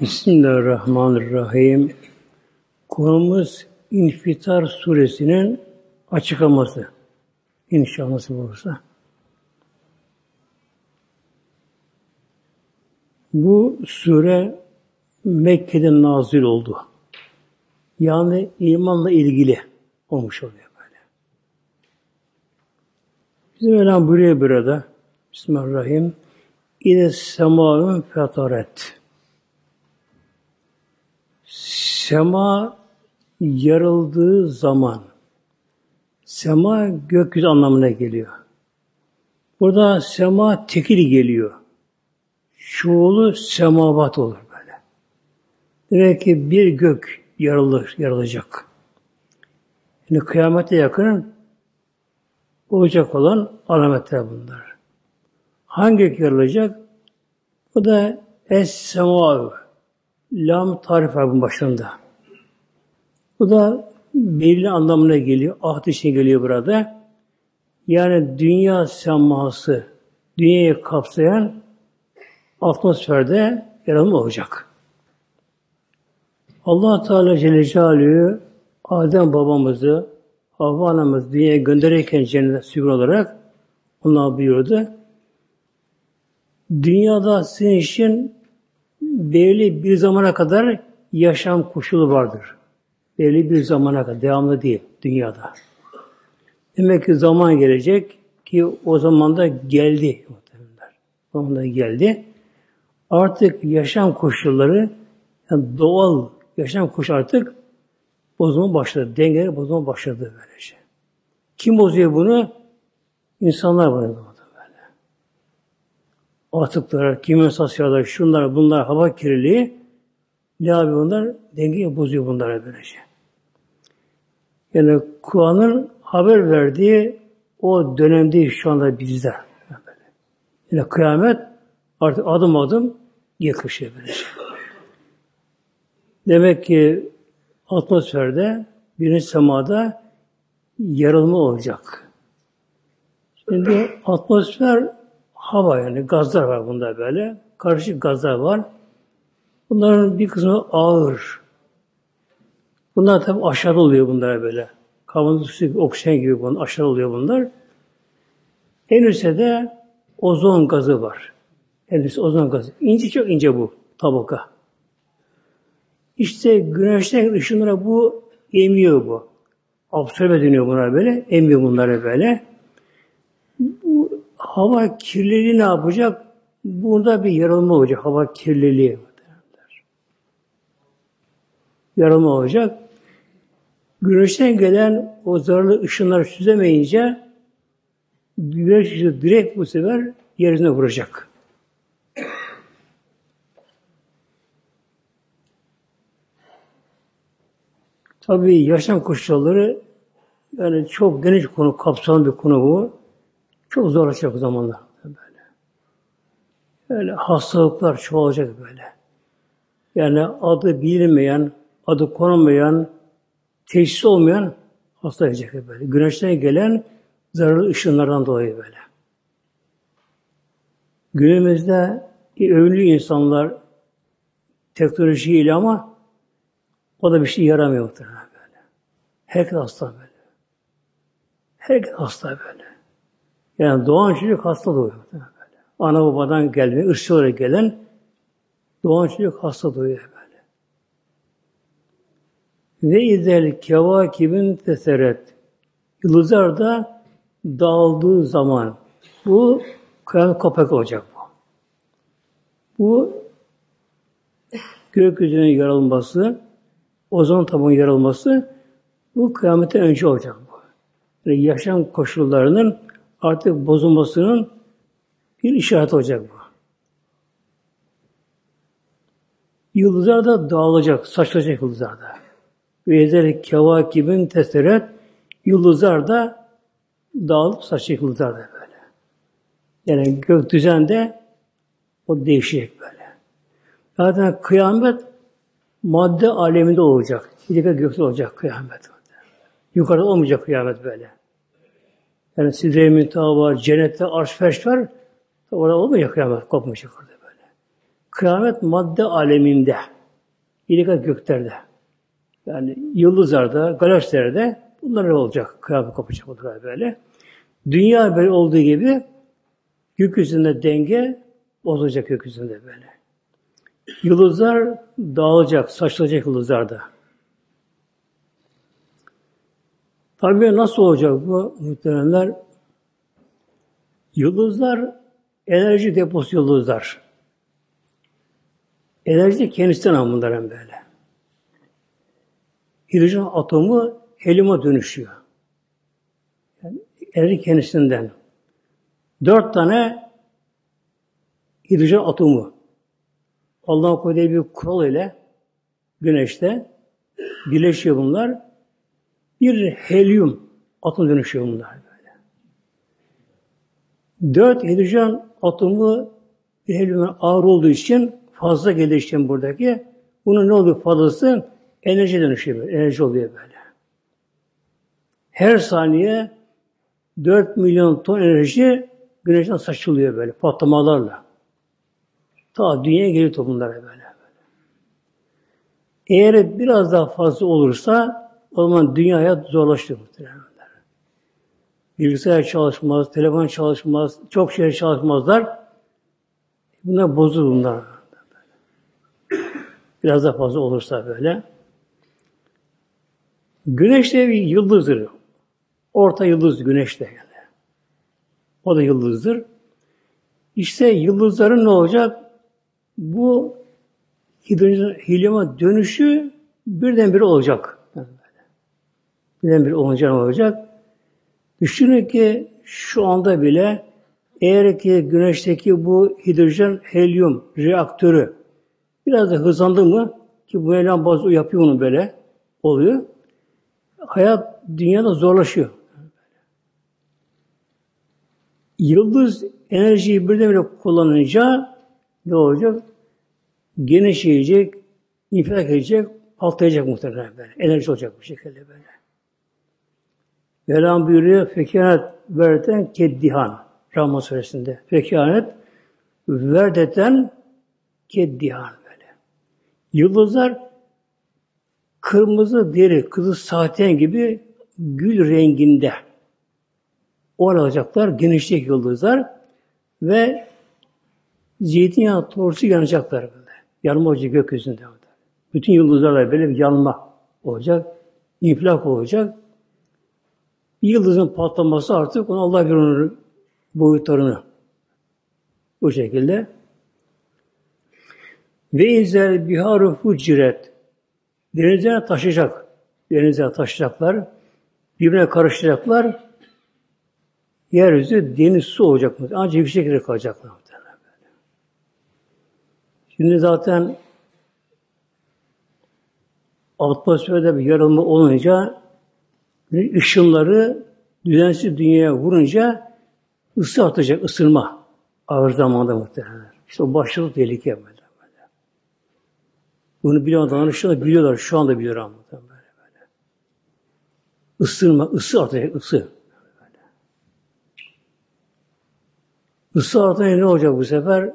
Bismillahirrahmanirrahim. Konumuz İnfitar suresinin açıklaması. İnşallah nasıl olursa. Bu sure Mekke'de nazil oldu. Yani imanla ilgili olmuş oluyor böyle. Bizim Mevlam buraya burada Bismillahirrahmanirrahim İde semâın fetaret Sema yarıldığı zaman sema gökyüzü anlamına geliyor. Burada sema tekil geliyor. Şuulu semavat olur böyle. Demek ki bir gök yarılır, yarılacak. Yani kıyamete yakın olacak olan alametler bunlar. Hangi gök yarılacak? Bu da es-sema Lam tarif var bunun başında. Bu da belli anlamına geliyor. Ahd için geliyor burada. Yani dünya seması, dünyayı kapsayan atmosferde yer olacak. allah Teala Celle Celaluhu Adem babamızı, Havva anamızı dünyaya gönderirken cennet sürgün olarak onlar buyurdu. Dünyada senin için belli bir zamana kadar yaşam koşulu vardır. Belli bir zamana kadar, devamlı değil dünyada. Demek ki zaman gelecek ki o zaman da geldi. O zaman da geldi. Artık yaşam koşulları yani doğal yaşam koşulu artık bozulma başladı. Dengeler bozulma başladı böylece. Kim bozuyor bunu? İnsanlar bunu atıklar, kimyasallar, şunlar, bunlar, hava kirliliği ne yapıyor bunlar? Dengeyi bozuyor bunlara böylece. Yani Kur'an'ın haber verdiği o dönemde şu anda bizde. Yani kıyamet artık adım adım yakışıyor böylece. Demek ki atmosferde, birinci semada yarılma olacak. Şimdi atmosfer hava yani gazlar var bunda böyle. Karışık gazlar var. Bunların bir kısmı ağır. Bunlar tabi aşağıda oluyor bunlar böyle. Karbondioksit, oksijen gibi bunlar aşağı oluyor bunlar. En üstte de ozon gazı var. En üstte ozon gazı. İnce çok ince bu tabaka. İşte güneşten ışınlara bu emiyor bu. Absorbe dönüyor buna böyle. Emiyor bunları böyle. Hava kirliliği ne yapacak? Burada bir yarılma olacak. Hava kirliliği. Yarılma olacak. Güneşten gelen o zararlı ışınlar süzemeyince güneş direkt bu sefer yerine vuracak. Tabii yaşam koşulları yani çok geniş konu, kapsamlı bir konu bu. Çok zorlaşacak o zamanlar böyle. Böyle hastalıklar çoğalacak böyle. Yani adı bilinmeyen, adı konulmayan, teşhis olmayan hasta olacak böyle. Güneşten gelen zararlı ışınlardan dolayı böyle. Günümüzde övünlü insanlar teknolojiyle ama o da bir şey yaramıyor muhtemelen böyle. Herkes hasta böyle. Herkes hasta böyle. Yani doğan çocuk hasta doğuyor. Ana babadan gelme, ırkçı olarak gelen doğan çocuk hasta doğuyor böyle. Ve izel kevakibin teseret. Yıldızlar da dağıldığı zaman bu kıyamet kapak olacak bu. Bu gökyüzünün yarılması, ozon tabanı yarılması bu kıyametten önce olacak bu. Yani yaşam koşullarının artık bozulmasının bir işaret olacak bu. Yıldızlar da dağılacak, saçılacak yıldızlar da. Ve ezel kevakibin teseret yıldızlar da dağılıp saçacak yıldızlar da böyle. Yani gök düzende o değişecek böyle. Zaten kıyamet madde aleminde olacak. De gökte olacak kıyamet. Yukarıda olmayacak kıyamet böyle. Yani sidre müntaha var, cennette arş ferş var. Orada olmayacak kıyamet, kopmayacak orada böyle. kıyamet madde aleminde, ilika göklerde, yani yıldızlarda, galaksilerde bunlar ne olacak? Kıyamet kopacak bunlar böyle. Dünya böyle olduğu gibi gökyüzünde denge bozacak gökyüzünde böyle. Yıldızlar dağılacak, saçılacak yıldızlarda. Tabii nasıl olacak bu muhteremler? Yıldızlar enerji deposu yıldızlar. Enerji kendisinden bunların böyle. Hidrojen atomu helyuma dönüşüyor. Yani enerji kendisinden. Dört tane hidrojen atomu Allah'ın koyduğu bir kural ile güneşte birleşiyor bunlar. Bir helyum atom dönüşüyor bunlar böyle. Dört hidrojen atomu bir helyumun ağır olduğu için fazla için buradaki bunun ne oluyor fazlası? Enerji dönüşüyor. Enerji oluyor böyle. Her saniye 4 milyon ton enerji güneşten saçılıyor böyle patlamalarla. Ta dünyaya geliyor toplumlara böyle. Eğer biraz daha fazla olursa o zaman dünyaya zorlaşır muhtemelen. Bilgisayar çalışmaz, telefon çalışmaz, çok şey çalışmazlar. Bunlar bozulur bunlar. Biraz daha fazla olursa böyle. Güneş de bir yıldızdır. Orta yıldız güneş de yani. O da yıldızdır. İşte yıldızların ne olacak? Bu hidrojen dönüşü birdenbire olacak. Birdenbire olacak olacak. Düşünün ki şu anda bile eğer ki güneşteki bu hidrojen helyum reaktörü biraz da hızlandı mı ki bu Mevlam bazı yapıyor onu böyle oluyor. Hayat dünyada zorlaşıyor. Yıldız enerjiyi birdenbire kullanınca ne olacak? Genişleyecek, infilak edecek, patlayacak muhtemelen böyle. Enerji olacak bu şekilde böyle. Mevlam buyuruyor, fekânet verden keddihan. Rahman suresinde. Fekânet verdeten keddihan böyle. Yıldızlar kırmızı deri, kızıl saten gibi gül renginde. O alacaklar, genişlik yıldızlar ve zeytinyağı torsu yanacaklar böyle. Yanma olacak gökyüzünde. Bütün yıldızlarla böyle bir yanma olacak. infilak olacak. Bir yıldızın patlaması artık onu Allah bir onun boyutlarını bu şekilde. Ve izel biharu fuciret denizlere taşıyacak. Denizlere taşıyacaklar. Birbirine karışacaklar. Yeryüzü deniz su olacak? Ancak yüksek yere kalacaklar. Şimdi zaten atmosferde bir yarılma olunca ışınları düzensiz dünyaya vurunca ısı atacak, ısırma ağır zamanda muhtemelen. İşte o başlığı tehlike böyle. böyle. Bunu bilen anda biliyorlar, şu anda biliyorlar muhtemelen böyle. böyle. Isırma, ısı atacak, ısı. Isı atınca ne olacak bu sefer?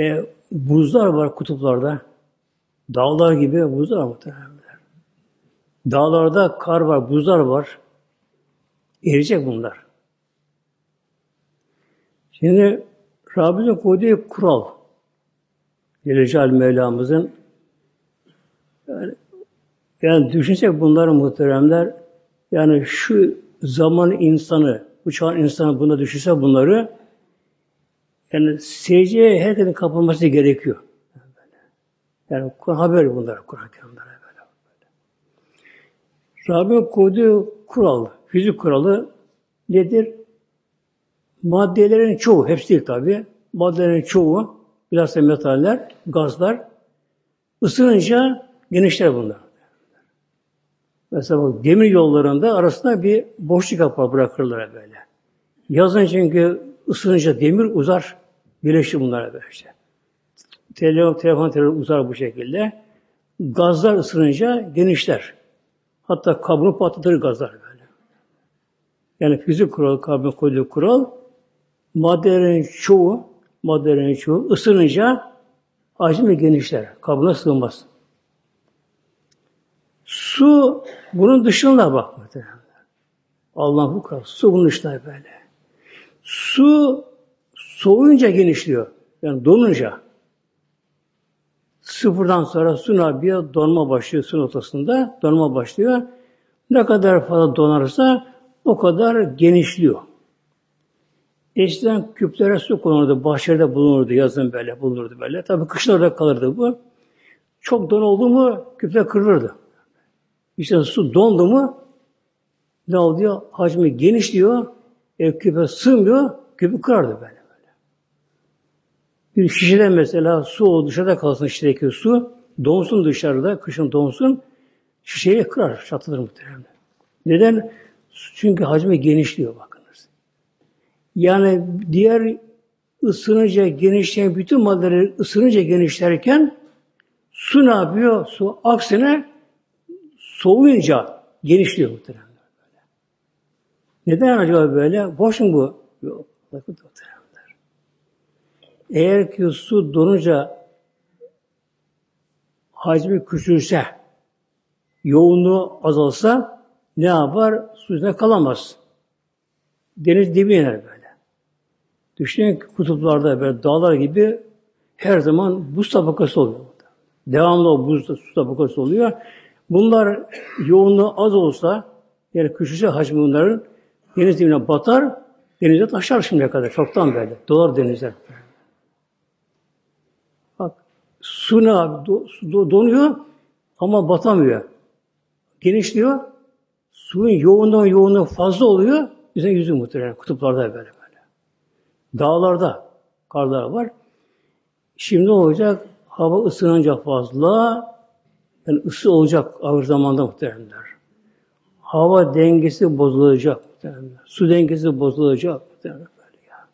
E, buzlar var kutuplarda. Dağlar gibi buzlar muhtemelen. Dağlarda kar var, buzlar var. Eriyecek bunlar. Şimdi Rabbimizin koyduğu kural Celal Mevlamızın yani, yani düşünsek bunları muhteremler yani şu zaman insanı, bu çağın insanı buna düşünse bunları yani secdeye herkesin kapılması gerekiyor. Yani haber bunlar Kur'an-ı Kerim'de. Rabbim koyduğu kural, fizik kuralı nedir? Maddelerin çoğu, hepsi değil tabi, maddelerin çoğu, bilhassa metaller, gazlar, ısınınca genişler bunlar. Mesela bak, demir yollarında arasında bir boşluk yapar bırakırlar böyle. Yazın çünkü ısınınca demir uzar, birleşir bunlara böyle işte. Telefon, telefon, telefon uzar bu şekilde. Gazlar ısınınca genişler. Hatta kabuğunu patlatır gazlar böyle. Yani fizik kural, kabın koyduğu kural maddelerin çoğu maddelerin çoğu ısınınca hacmi genişler. Kabına sığmaz. Su bunun dışında bak. Allah'ın bu kadar. Su bunun dışında böyle. Su soğuyunca genişliyor. Yani donunca. Sıfırdan sonra su bir donma başlıyor suyun ortasında. Donma başlıyor. Ne kadar fazla donarsa o kadar genişliyor. Eskiden küplere su konurdu, bahçede bulunurdu, yazın böyle bulunurdu böyle. Tabii kışın orada kalırdı bu. Çok don oldu mu küple kırılırdı. İşte su dondu mu ne oluyor? Hacmi genişliyor, e, küpe sığmıyor, küpü kırardı böyle. Bir şişede mesela su o dışarıda kalsın şişedeki su, donsun dışarıda, kışın donsun, şişeyi kırar, çatılır muhtemelen. Neden? Çünkü hacmi genişliyor bakınız. Yani diğer ısınınca genişleyen bütün maddeleri ısınınca genişlerken su ne yapıyor? Su aksine soğuyunca genişliyor muhtemelen. Neden acaba böyle? Boş mu bu? Yok. Eğer ki su donunca hacmi küçülse, yoğunluğu azalsa ne yapar? Su üzerine kalamaz. Deniz dibi iner böyle. Düşünün ki kutuplarda böyle dağlar gibi her zaman buz tabakası oluyor. Devamlı o buz su tabakası oluyor. Bunlar yoğunluğu az olsa yani küçülse hacmi bunların deniz dibine batar, denize taşar şimdiye kadar. Çoktan böyle. Dolar denize. Su ne abi? Do, donuyor ama batamıyor. Genişliyor. Suyun yoğunluğu yoğunluğu fazla oluyor. Bize yüzü muhtemelen kutuplarda böyle böyle. Dağlarda karlar var. Şimdi olacak? Hava ısınınca fazla, yani ısı olacak ağır zamanda muhtemelenler. Hava dengesi bozulacak muhtemelenler. Su dengesi bozulacak muhtemelen böyle ya.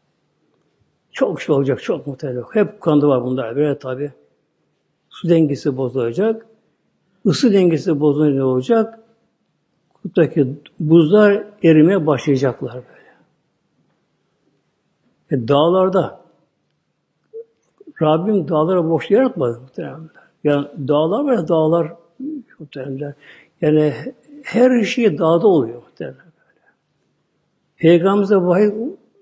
Çok şey olacak, çok muhtemelen. Hep kandı var bunlar böyle tabi. Su dengesi bozulacak. Isı dengesi bozulunca ne olacak? Kutuptaki buzlar erimeye başlayacaklar böyle. E, dağlarda Rabbim dağlara boş yaratmadı muhtemelen. Yani dağlar var dağlar muhtemelen. Yani her şey dağda oluyor muhtemelen. Böyle. Peygamberimize vahiy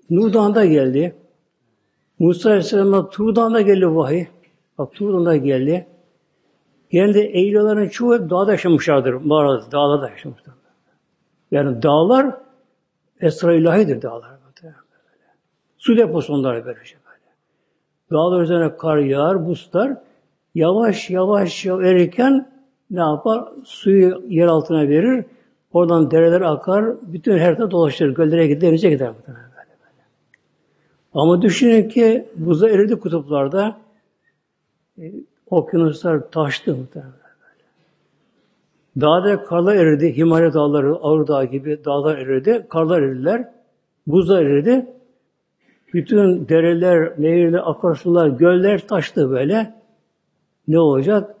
Nur Dağı'nda geldi. Musa Aleyhisselam'a Tur Dağı'nda geldi vahiy. Bak Tur Dağı'nda geldi. Genelde Eylül'lerin çoğu dağda yaşamışlardır. Mağarada, dağlarda yaşamışlar. Yani dağlar esra ilahidir dağlar. Su deposu onlar böyle şey böyle. Dağlar üzerine kar yağar, buzlar. Yavaş yavaş erirken ne yapar? Suyu yer altına verir. Oradan dereler akar. Bütün her tarafta dolaşır. Göllere gider, denize gider. Böyle, böyle. Ama düşünün ki buzda eridi kutuplarda. E, okyanuslar taştı muhtemelen. Dağda karlar eridi. Himalaya dağları, Ağrı Dağı gibi dağlar eridi. Karlar eridiler. Buzlar eridi. Bütün dereler, nehirler, akarsular, göller taştı böyle. Ne olacak?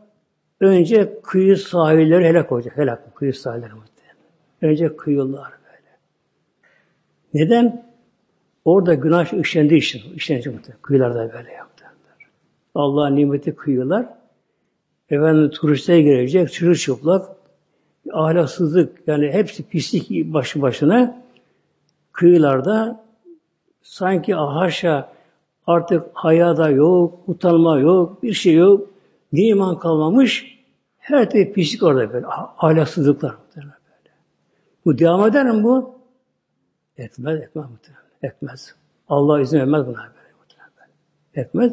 Önce kıyı sahilleri helak olacak. Helak kıyı sahilleri muhtemelen. Önce kıyılar böyle. Neden? Orada günah işlendiği için. İşlenecek muhtemelen. Kıyılarda böyle yaptılar. Allah'ın nimeti kıyılar. Efendim turistler gelecek, çırılçıplak, ahlaksızlık, yani hepsi pislik başı başına kıyılarda sanki haşa artık haya da yok, utanma yok, bir şey yok, ne iman kalmamış, her türlü pislik orada böyle, ahlaksızlıklar böyle. Bu devam eder mi bu? Etmez, etmez muhtemelen. Etmez. Allah izin vermez buna böyle. Etmez.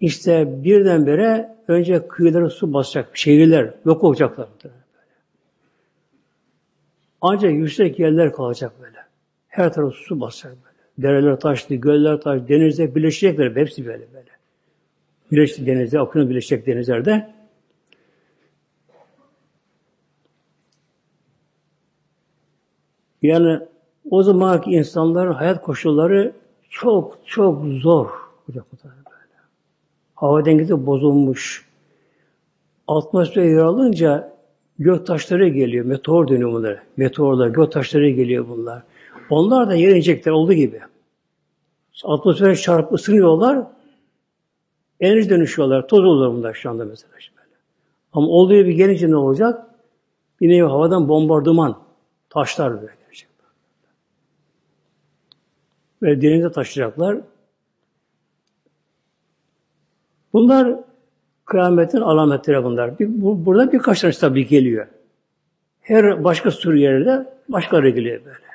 İşte birdenbire önce kıyılara su basacak, şehirler yok olacaklar. Ancak yüksek yerler kalacak böyle. Her taraf su basacak böyle. Dereler taştı, göller taştı, denizde birleşecekler hepsi böyle böyle. Birleşti denizde, okyanus birleşecek denizlerde. Yani o zamanki insanların hayat koşulları çok çok zor. Böyle. Hava dengesi bozulmuş. Atmosfer yer alınca gök taşları geliyor. Meteor dönüyor bunlar. Meteorlar, gök taşları geliyor bunlar. Onlar da yer inecekler olduğu gibi. Atmosfere çarpıp ısınıyorlar. Enerji dönüşüyorlar. Toz olur bunlar şu anda mesela. Böyle. Ama olduğu bir gelince ne olacak? Yine havadan bombardıman. Taşlar böyle gelecek. Ve denize taşıyacaklar. Bunlar kıyametin alametleri bunlar. Bir, bu, burada birkaç tane tabi geliyor. Her başka sürü yerde başkaları geliyor böyle.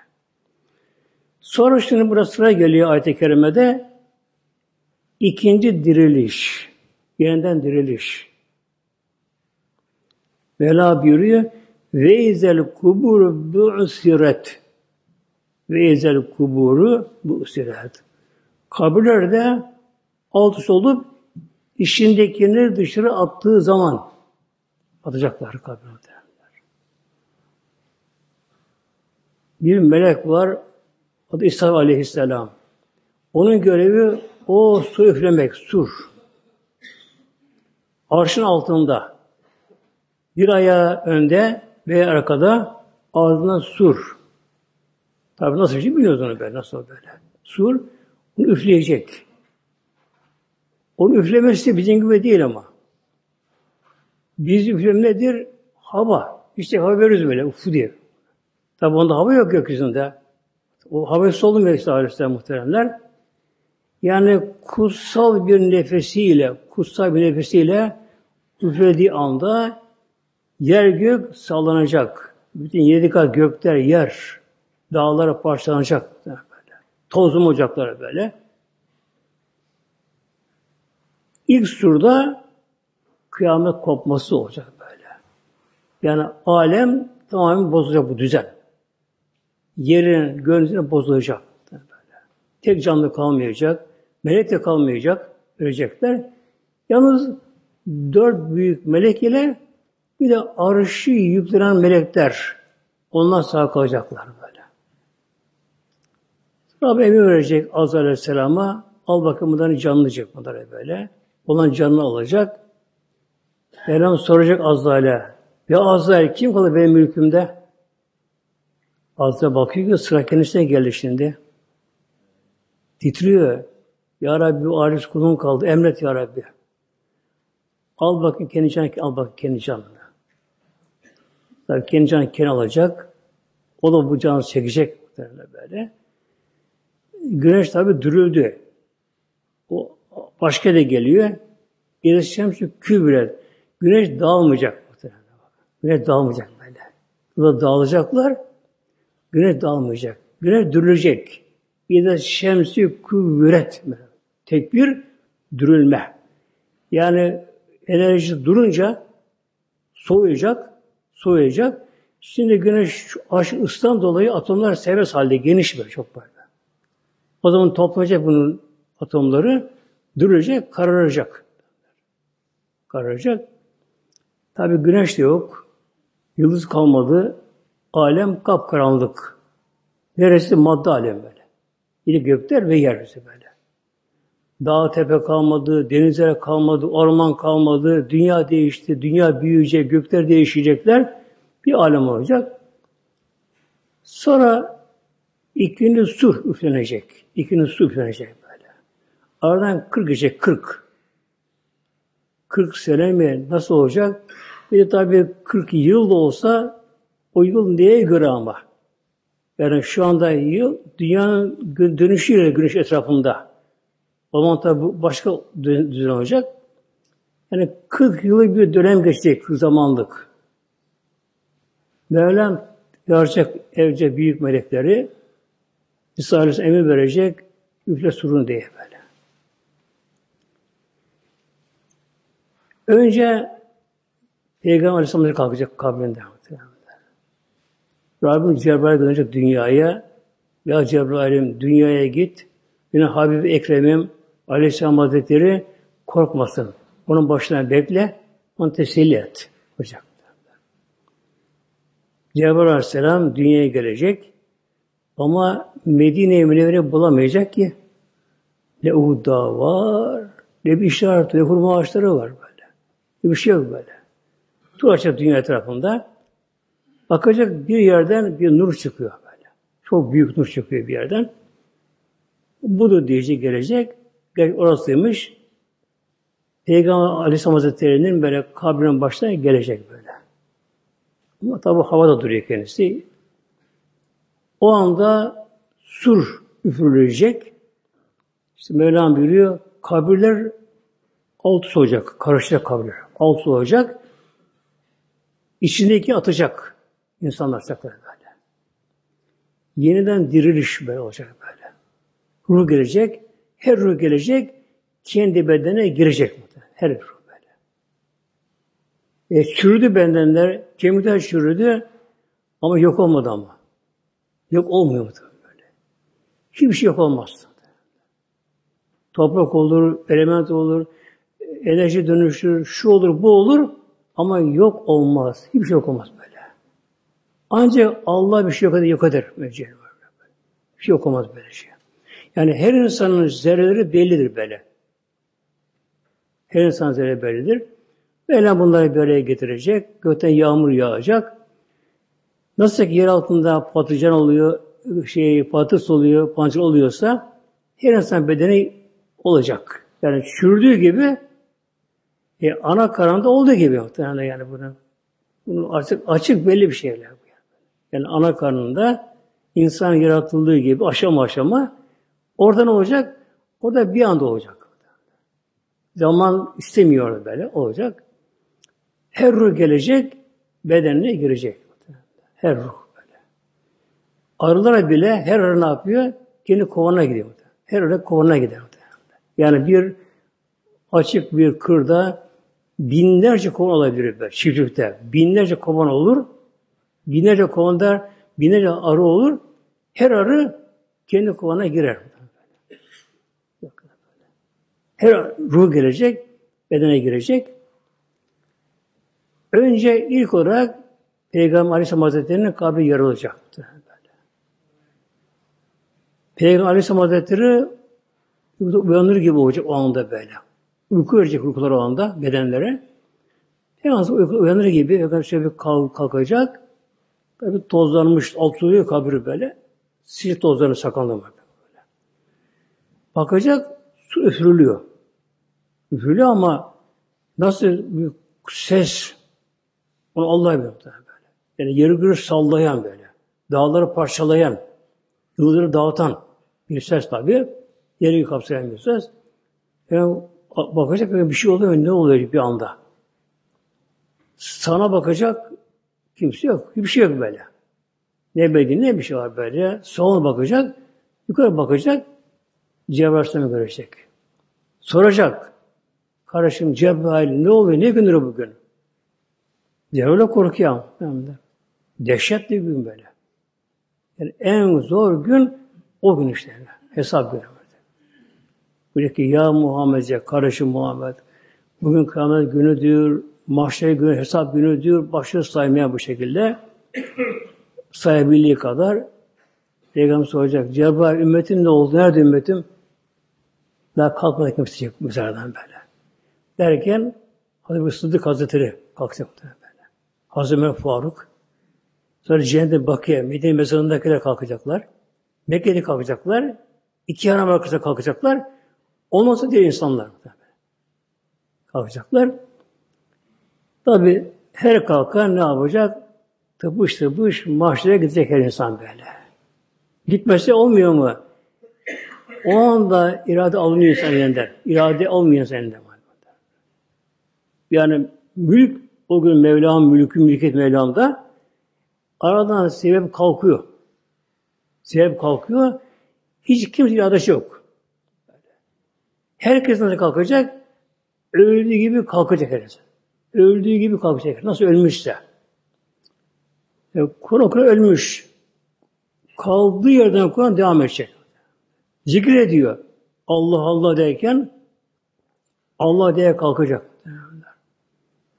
Sonra şimdi burası sıra geliyor ayet-i kerimede ikinci diriliş. Yeniden diriliş. Vela buyuruyor ve izel kuburu bu'siret ve izel kuburu bu'siret. Kabirlerde alt üst olup işindekini dışarı attığı zaman atacaklar kabirlerde. Bir melek var, adı İsa aleyhisselam. Onun görevi o su üflemek, sur. Arşın altında. Bir ayağı önde ve arkada ağzından sur. Tabi nasıl şey biliyoruz onu böyle, nasıl böyle. Sur, onu üfleyecek. Onu üflemesi bizim gibi değil ama. Biz üflem nedir? Hava. İşte hava veriyoruz böyle, ufu diye. Tabi onda hava yok gökyüzünde. O havası olmuyor işte Aleyhisselam muhteremler. Yani kutsal bir nefesiyle, kutsal bir nefesiyle üflediği anda yer gök sallanacak. Bütün yedi kat gökler, yer, dağlara parçalanacak. Böyle. Tozum ocakları böyle. İlk surda kıyamet kopması olacak böyle. Yani alem tamamen bozulacak bu düzen. Yerin, gönlünün bozulacak. Böyle. Tek canlı kalmayacak. Melek de kalmayacak. Ölecekler. Yalnız dört büyük melek ile bir de arşı yüklenen melekler onlar sağ kalacaklar böyle. Rabbi emir verecek Azrail Aleyhisselam'a al bakın bunları böyle. Olan canını alacak. Mevlam soracak Azrail'e ya Azrail kim kalır benim mülkümde? Azrail bakıyor ki sıra kendisine geldi şimdi. Titriyor. Ya Rabbi bu aciz kulun kaldı. Emret Ya Rabbi. Al bakın kendi canını, al bakın kendi canını. Tabii kendi canını kendi alacak. O da bu canı çekecek böyle. Güneş tabi dürüldü. Başka da geliyor. İletişim şu kübret. Güneş dağılmayacak. Güneş dağılmayacak böyle. Burada dağılacaklar. Güneş dağılmayacak. Güneş dürülecek. İde şemsi kuvvet. Tekbir dürülme. Yani enerji durunca soğuyacak, soğuyacak. Şimdi güneş aşı ısıdan dolayı atomlar serbest halde geniş böyle çok böyle. O zaman toplanacak bunun atomları duracak, kararacak. Kararacak. Tabi güneş de yok. Yıldız kalmadı. Alem kapkaranlık. Neresi madde alem böyle. Yine gökler ve yeryüzü böyle. Dağ tepe kalmadı, denizler kalmadı, orman kalmadı, dünya değişti, dünya büyüyecek, gökler değişecekler. Bir alem olacak. Sonra ikinci sur üflenecek. İkinci su üflenecek. Aradan 40 geçecek, 40. 40 sene mi? Nasıl olacak? Bir de tabii 40 yıl da olsa o yıl neye göre ama? Yani şu anda yıl dünyanın dönüşüyle güneş etrafında. O zaman tabi başka düzen olacak. Yani 40 yılı bir dönem geçecek, 40 zamanlık. Mevlam yaracak evce büyük melekleri İsa Aleyhisselam emir verecek, üfle surun diye böyle. Önce Peygamber Aleyhisselam kalkacak kabrinde. Rabbim Cebrail gönderecek dünyaya. Ya Cebrail'im dünyaya git. Yine Habib Ekrem'im Aleyhisselam Hazretleri korkmasın. Onun başına bekle. Onu teselli et. Hocam. Cebrail Aleyhisselam dünyaya gelecek. Ama Medine-i Münevvere bulamayacak ki. Ne Uhud var, ne bir işaret, ne hurma ağaçları var bir şey yok böyle. Tur dünya etrafında. Bakacak bir yerden bir nur çıkıyor böyle. Çok büyük nur çıkıyor bir yerden. Budur diyecek gelecek. Gerçek orasıymış. Peygamber Aleyhisselam Hazretleri'nin böyle kabrinin başına gelecek böyle. Ama tabi havada duruyor kendisi. O anda sur üfürülecek. İşte Mevlam buyuruyor, kabirler alt olacak, karışacak kabirler. Alt olacak. İçindeki atacak. insanlar saklar böyle. Yeniden diriliş böyle olacak böyle. Ruh gelecek, her ruh gelecek, kendi bedene girecek? Her ruh böyle. E, çürüdü bendenler, kemikler çürüdü ama yok olmadı ama. Yok olmuyor mu? Böyle. Hiçbir şey yok olmaz. Toprak olur, element olur, enerji dönüşür, şu olur, bu olur ama yok olmaz. Hiçbir şey yok olmaz böyle. Ancak Allah bir şey yok eder, yok eder. Bir şey yok olmaz böyle şey. Yani her insanın zerreleri bellidir böyle. Her insan zerre bellidir. Mevlam bunları böyle getirecek. Gökten yağmur yağacak. Nasıl ki yer altında patlıcan oluyor, şey patates oluyor, pancar oluyorsa her insan bedeni olacak. Yani çürüdüğü gibi e, ana karnında olduğu gibi muhtemelen yani bunu. Bunu açık, açık belli bir şeyler bu. Yani ana karnında insan yaratıldığı gibi aşama aşama orada ne olacak? O da bir anda olacak. Zaman istemiyor böyle olacak. Her ruh gelecek, bedenine girecek. Her ruh böyle. Arılara bile her arı ne yapıyor? Kendi kovana gidiyor. Her arı kovana gidiyor. Yani bir açık bir kırda binlerce kovan olabilir böyle çiftlikte. Binlerce kovan olur. Binlerce kovanda binlerce arı olur. Her arı kendi kovana girer. Her ruh gelecek, bedene girecek. Önce ilk olarak Peygamber Aleyhisselam Hazretleri'nin kabri yarılacaktı. Peygamber Aleyhisselam Hazretleri uyanır gibi olacak o anda böyle. Uyku verecek uykular o anda bedenlere. Peygamber uyanır gibi Peygamber şöyle bir kalkacak. Tabi tozlanmış, alt oluyor kabri böyle. Sil tozlarını sakalına böyle. Bakacak, su üfürülüyor. Üfürülüyor ama nasıl bir ses onu Allah biliyor böyle. Yani yeri göğü sallayan böyle. Dağları parçalayan, yıldırı dağıtan bir ses tabi. Yeri kapsayan bir ses. Yani bakacak bir şey oluyor, ne oluyor bir anda. Sana bakacak kimse yok. Hiçbir şey yok böyle. Ne bedeni ne bir şey var böyle. Sola bakacak, yukarı bakacak, Cebrail'i görecek. Soracak. Kardeşim Cebrail ne oluyor? Ne gündür bugün? Cebrail'e korkuyor. Dehşetli bir gün böyle. Yani en zor gün o gün işte. Hesap günü. Böyle ki ya Muhammed ya kardeşim Muhammed bugün kıyamet günüdür, mahşer günü, hesap günüdür. Başlıyor saymaya bu şekilde. Sayabildiği kadar Peygamber soracak. Cebrail ümmetin ne oldu? Nerede ümmetim? Daha kalkmadı kimse yok mezardan böyle. Derken Hazreti Sıddık Hazretleri kalkacak böyle. Hazreti Ömer Faruk sonra Cennet Bakiye, Medine mezarındakiler kalkacaklar. Mekke'de kalkacaklar. İki haram arkasında kalkacaklar. Olmazsa diğer insanlar kalkacaklar. Tabi her kalkan ne yapacak? Tıpış tıpış mahşere gidecek her insan böyle. Gitmesi olmuyor mu? O anda irade alınıyor insan elinden. İrade olmuyor insan elinden. Yani mülk o gün Mevlam mülkü mülkiyet Mevlam'da aradan sebep kalkıyor. Sebep kalkıyor. Hiç kimse iradesi yok. Herkes nasıl kalkacak? Öldüğü gibi kalkacak herkes. Öldüğü gibi kalkacak. Nasıl ölmüşse. Yani Kur'an Kur'an ölmüş. Kaldığı yerden Kur'an devam edecek. Zikir ediyor. Allah Allah derken Allah diye kalkacak.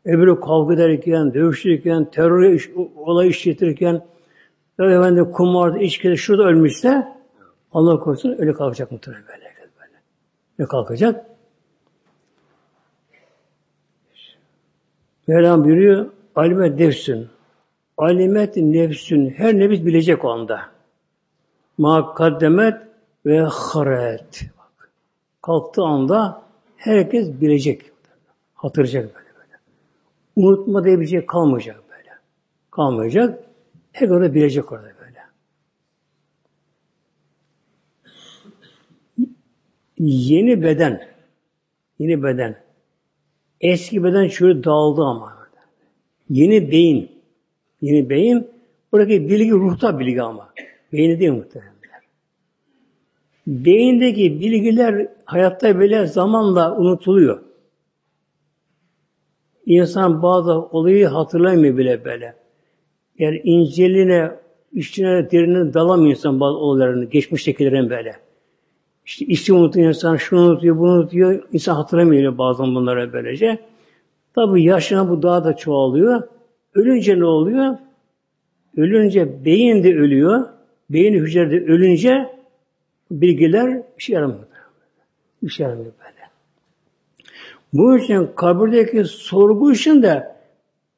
Öbürü kavga ederken, dövüşürken, terör iş, olay işletirken, efendim kumarda, içkide, şurada ölmüşse Allah korusun öyle kalkacak muhtemelen böyle. Ne kalkacak? Mevlam buyuruyor, alimet nefsün. Alimet nefsün. Her nefis bilecek o anda. Ma kaddemet ve haret. Bak. Kalktığı anda herkes bilecek. Hatırlayacak böyle böyle. Unutma diye bir şey kalmayacak böyle. Kalmayacak. Her orada bilecek orada böyle. Yeni beden. Yeni beden. Eski beden şöyle dağıldı ama. Yeni beyin. Yeni beyin. Buradaki bilgi ruhta bilgi ama. Beyni değil muhtemelen. Beyindeki bilgiler hayatta böyle zamanla unutuluyor. İnsan bazı olayı hatırlamıyor bile böyle. Yani inceliğine, içine, derine dalamıyor insan bazı olaylarını, geçmiştekilerin böyle. İşte işi unutuyor insan, şunu unutuyor, bunu unutuyor. İnsan hatırlamıyor bazen bunlara böylece. Tabi yaşına bu daha da çoğalıyor. Ölünce ne oluyor? Ölünce beyin de ölüyor. Beyin hücreleri ölünce bilgiler işe yaramıyor. İşe yaramıyor böyle. Bu için kabirdeki sorgu için de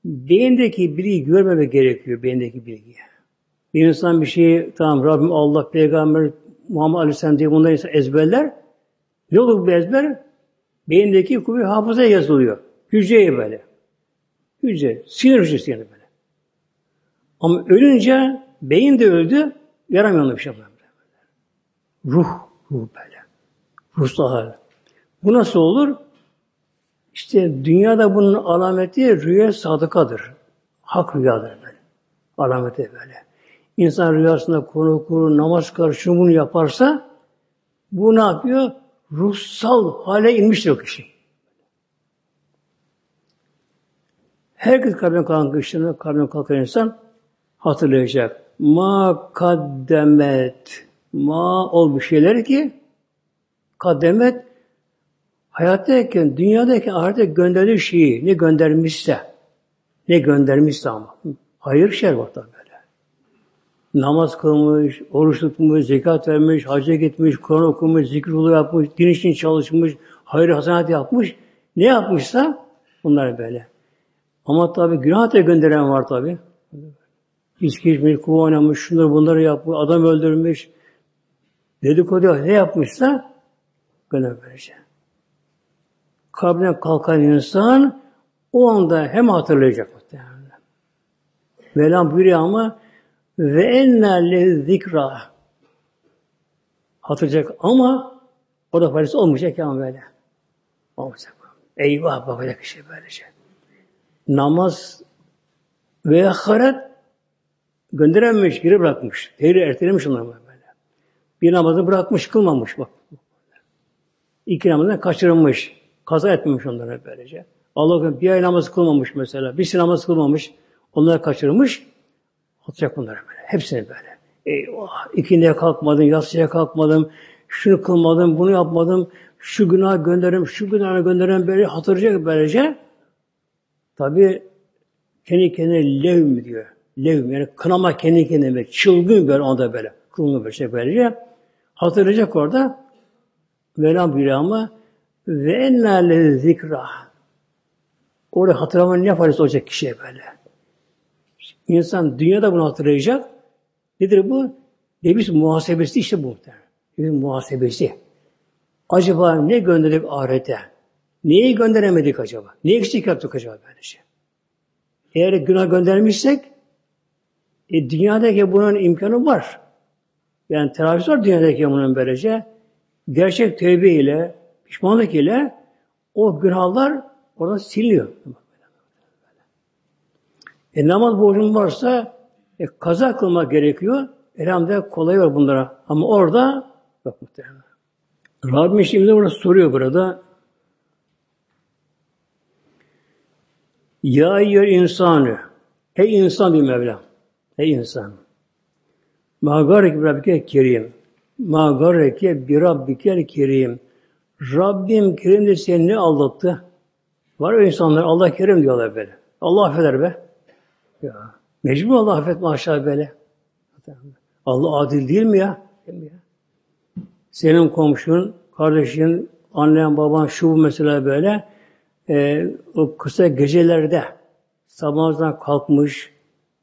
beyindeki bilgiyi görmemek gerekiyor, beyindeki bilgiyi. Bir insan bir şeyi, tamam Rabbim Allah, Peygamber, Muhammed Aleyhisselam diye bunları ezberler. Ne olur bu ezber? Beyindeki kuvvet hafıza yazılıyor. Hücreye böyle. Hücre, sinir hücresi yani böyle. Ama ölünce beyin de öldü, yaramıyor bir şey. Ruh, ruh böyle. Ruhsal hal. Bu nasıl olur? İşte dünyada bunun alameti rüya sadıkadır. Hak rüyadır böyle. Alameti böyle. İnsan rüyasında konu kuru, namaz kılar, şunu bunu yaparsa bu ne yapıyor? Ruhsal hale inmiştir o kişi. Herkes kalbine kalkan kişinin kalbine kalkan insan hatırlayacak. Ma kaddemet ma ol bir şeyler ki kademet hayattayken, dünyadayken ahirete gönderdiği şeyi ne göndermişse ne göndermişse ama hayır şer var tabi. Namaz kılmış, oruç tutmuş, zekat vermiş, hacca gitmiş, Kur'an okumuş, zikrulu yapmış, din için çalışmış, hayır hasenat yapmış. Ne yapmışsa bunlar böyle. Ama tabi günah da gönderen var tabi. İçki içmiş, kuva oynamış, şunları bunları yapmış, adam öldürmüş, dedikodu ne yapmışsa gönül verecek. Kabrinden kalkan insan o anda hem hatırlayacak muhtemelen. Mevlam buyuruyor ama ve enne zikra hatırlayacak ama o da faydası olmayacak ama böyle. Olmayacak. Eyvah bakacak şey böylece. Namaz ve ahiret gönderememiş, geri bırakmış. Tehri ertelemiş onları böyle. Bir namazı bırakmış, kılmamış bak. İki namazını kaçırılmış. Kaza etmemiş onlara böylece. Allah bir ay namazı kılmamış mesela. Bir sene namaz kılmamış. Onları kaçırmış. Atacak bunları böyle. Hepsini böyle. Eyvah! İkindiye kalkmadım, yatsıya kalkmadım, şunu kılmadım, bunu yapmadım, şu günah gönderim, şu günahı gönderim böyle hatırlayacak böylece. Tabi kendi kendine levm diyor. Levm yani kınama kendi kendine çılgın böyle onda böyle. Kılını böyle şey böylece. Hatırlayacak orada. Mevlam buyuruyor ama ve ennâle zikra. Orada hatırlamanın ne faydası olacak kişiye böyle. İnsan dünyada bunu hatırlayacak. Nedir bu? Nefis muhasebesi işte bu. Nefis muhasebesi. Acaba ne gönderdik ahirete? Neyi gönderemedik acaba? Ne eksik yaptık acaba böylece? Eğer günah göndermişsek e, dünyadaki bunun imkanı var. Yani telafisi var dünyadaki bunun böylece. Gerçek tövbe ile, pişmanlık ile o günahlar orada siliniyor. E, namaz borcun varsa e, kaza kılmak gerekiyor. Elhamdülillah kolay var bunlara. Ama orada yok muhtemelen. Rabbim şimdi burada soruyor burada. Ya yer insanı. Ey insan bir Mevla. Ey insan. Ma garek rabbike kerim. Ma gareke bir rabbike kerim. Rabbim kerim de seni ne aldattı? Var ya insanlar Allah kerim diyorlar böyle. Allah affeder be. Ya. Mecbur Allah affet maşallah böyle. Allah adil değil mi ya? Değil mi ya? Senin komşun, kardeşin, annen, baban şu bu mesela böyle e, o kısa gecelerde sabahdan kalkmış,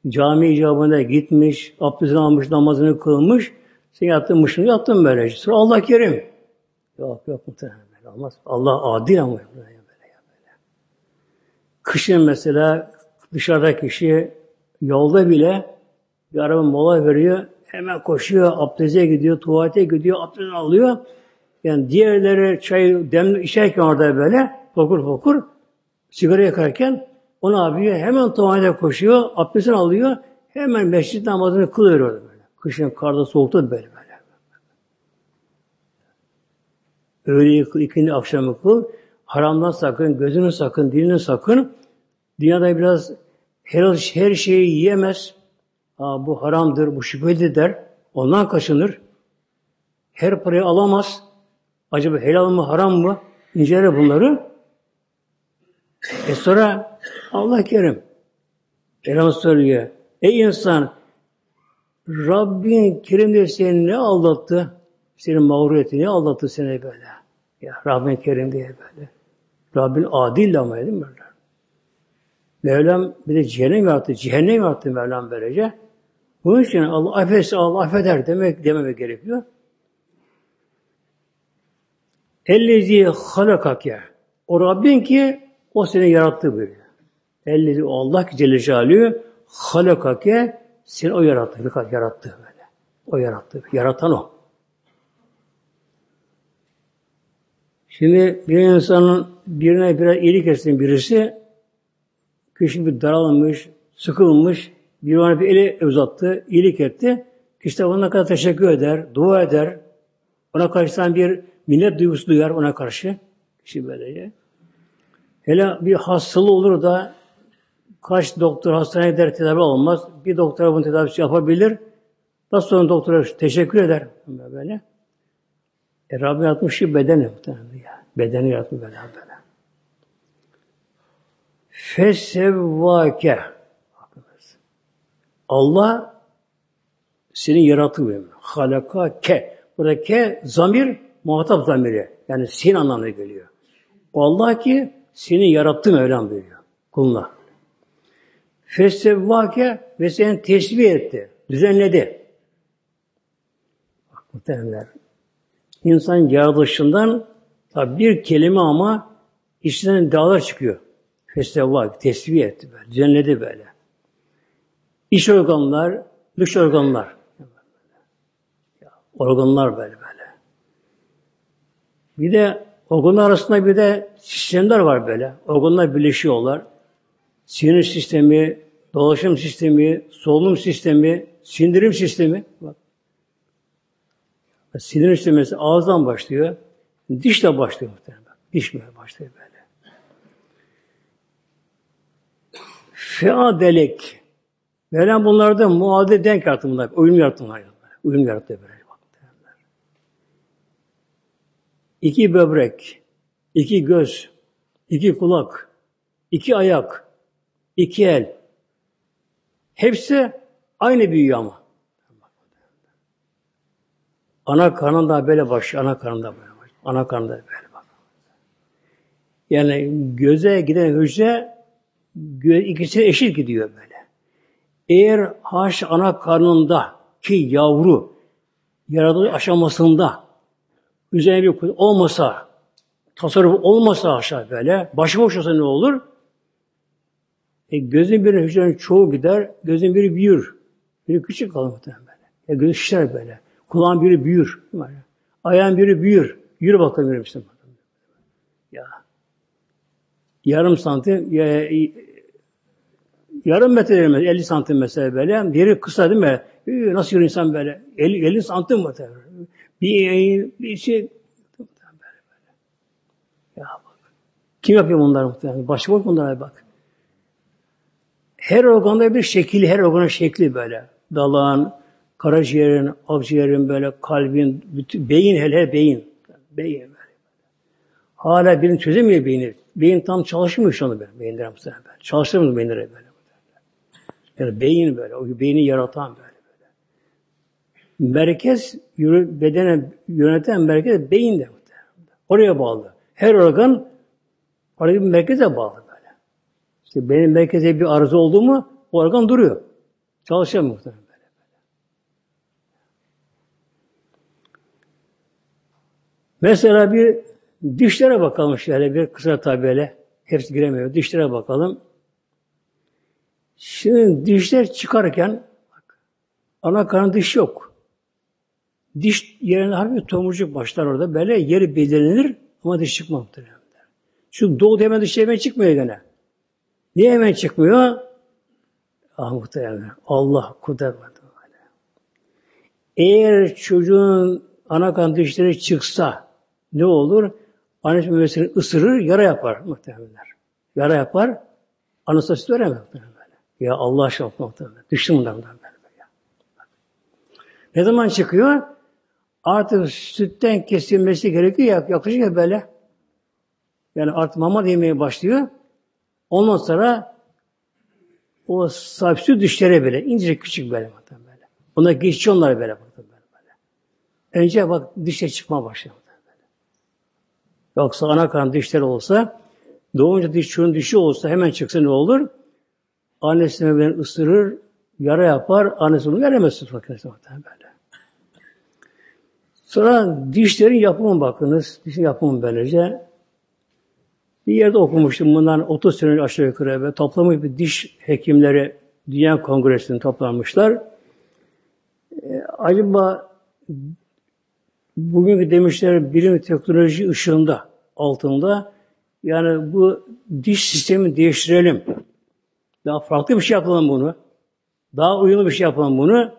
cami icabına gitmiş, abdestini almış, namazını kılmış, sen yattın mışını yattın böylece. Sonra Allah kerim. Yok yok muhtemelen. Allah adil ama böyle, böyle. Kışın mesela dışarıda kişi yolda bile bir araba mola veriyor. Hemen koşuyor, abdeste gidiyor, tuvalete gidiyor, abdest alıyor. Yani diğerleri çayı demli içerken orada böyle fokur fokur sigara yakarken o ne yapıyor? Hemen tuvalete koşuyor, abdestini alıyor. Hemen mescid namazını kılıyor orada böyle. Kışın karda soğukta böyle böyle. Öğleyi ikindi akşamı kıl. Haramdan sakın, gözünü sakın, dilini sakın. Dünyada biraz her, her şeyi yiyemez. Aa, bu haramdır, bu şüpheli der. Ondan kaçınır. Her parayı alamaz. Acaba helal mı, haram mı? İnceler bunları. E sonra Allah kerim. Elham söylüyor. Ey insan Rabbin kerimdir seni ne aldattı? Senin mağruriyeti ne aldattı seni böyle? Ya Rabbin kerim diye böyle. Rabbin adil ama değil mi? Mevlam bir de cehennem yarattı. Cehennem yarattı Mevlam böylece. Bunun için Allah affetse Allah affeder demek dememek gerekiyor. Ellezi halakake. O Rabbin ki o seni yarattı böyle. Ellezi o Allah ki Celle Celaluhu halakake seni o yarattı. Yarattı böyle. O yarattı. Yaratan o. Şimdi bir insanın birine biraz iyilik etsin birisi kişi bir daralmış, sıkılmış, bir ona bir eli uzattı, iyilik etti. Kişi de ona kadar teşekkür eder, dua eder. Ona karşı bir minnet duygusu duyar ona karşı. Kişi böylece. Hele bir hastalığı olur da kaç doktor hastaneye gider tedavi olmaz. Bir doktor bunun tedavisi yapabilir. Daha sonra doktora teşekkür eder. Böyle. E Rabbim yaratmış ki bedeni. Bedeni yaratmış böyle böyle. Fesevvake Allah seni yaratıyor. Halaka ke. Burada ke zamir muhatap zamiri. Yani senin anlamına geliyor. O Allah ki seni yarattı Mevlam buyuruyor. Kuluna. Fesevvake ve seni tesbih etti. Düzenledi. Bak muhtemelenler. İnsan yaratılışından tabi bir kelime ama içinden dağlar çıkıyor. Fesevvake, tesbih etti böyle. Düzenledi böyle. İç organlar, dış organlar. Organlar böyle böyle. Bir de organlar arasında bir de sistemler var böyle. Organlar birleşiyorlar. Sinir sistemi, dolaşım sistemi, solunum sistemi, sindirim sistemi. Bak. Sindirim sistemi ağızdan başlıyor. Dişle başlıyor muhtemelen. Diş böyle başlıyor böyle. Feadelek. Mevlam bunlarda muadil denk yarattı bunlar. Uyum yarattı bunlar. Uyum yarattı böyle. İki böbrek, iki göz, iki kulak, iki ayak, iki el. Hepsi aynı büyüyor ama. Ana karnında böyle baş, ana karnında böyle baş. Ana karnında böyle bak. Yani göze giden hücre ikisi eşit gidiyor böyle. Eğer haş ana karnında ki yavru yaratılış aşamasında üzerine bir olmasa, tasarruf olmasa aşağı böyle, başıboş olsa ne olur? E, gözün bir hücrenin çoğu gider, gözün biri büyür. Biri küçük kalır muhtemelen böyle. Ya göz şişer böyle. Kulağın biri büyür. Ayağın biri büyür. Yürü bakalım yürü misin? Ya. Yarım santim, ya, yarım metre demez, 50 santim mesela böyle. Biri kısa değil mi? Nasıl yürü insan böyle? 50, 50 santim mı? Bir bir şey. Ya bak. Kim yapıyor bunları muhtemelen? Başıboş bunlara bak. Her organda bir şekil, her organın şekli böyle. Dalağın, karaciğerin, akciğerin böyle, kalbin, bütün, beyin hele beyin. Beyin böyle. Hala birini çözemiyor beyni. Beyin tam çalışmıyor şu anda böyle. Beyinler böyle. Çalıştırmıyor beyinleri böyle. Yani beyin böyle. O beyni yaratan böyle. böyle. Merkez, bedene yöneten merkez beyinde. Oraya bağlı. Her organ oraya bir merkeze bağlı böyle. İşte benim merkeze bir arıza oldu mu o organ duruyor. Çalışıyor muhtemelen böyle. böyle. Mesela bir dişlere bakalım şöyle bir kısa tabele. Hepsi giremiyor. Dişlere bakalım. Şimdi dişler çıkarken ana karın diş yok. Diş yerine harbi tomurcuk başlar orada. Böyle yeri belirlenir ama diş çıkmamıştır. Çünkü doğdu hemen diş hemen çıkmıyor gene. Niye hemen çıkmıyor? Ah muhtemelen. Allah kudret Eğer çocuğun ana kan dişleri çıksa ne olur? Annesi memesini ısırır, yara yapar muhtemelen. Yara yapar, süt veremez muhtemelen. Ya Allah aşkına muhtemelen. Düştüm bundan böyle. Ya. Ne zaman çıkıyor? Artık sütten kesilmesi gerekiyor ya, yaklaşık ya böyle. Yani artık mama yemeye başlıyor. Ondan sonra o sahip süt dişlere böyle, ince küçük böyle. böyle. Ona geçiyor onlar böyle. böyle. Önce bak dişe çıkma başlıyor. Yoksa ana karın dişleri olsa, doğunca diş çocuğun dişi olsa hemen çıksa ne olur? Annesi beni ısırır, yara yapar, annesi bunu veremez tutmak böyle. Sonra dişlerin yapımı bakınız. Dişin yapımı böylece. Bir yerde okumuştum bundan 30 sene aşağı yukarı ve toplamış bir diş hekimleri Dünya Kongresi'nde toplanmışlar. Ee, acaba bugünkü demişler bilim teknoloji ışığında altında yani bu diş sistemi değiştirelim. Daha farklı bir şey yapalım bunu. Daha uyumlu bir şey yapalım bunu.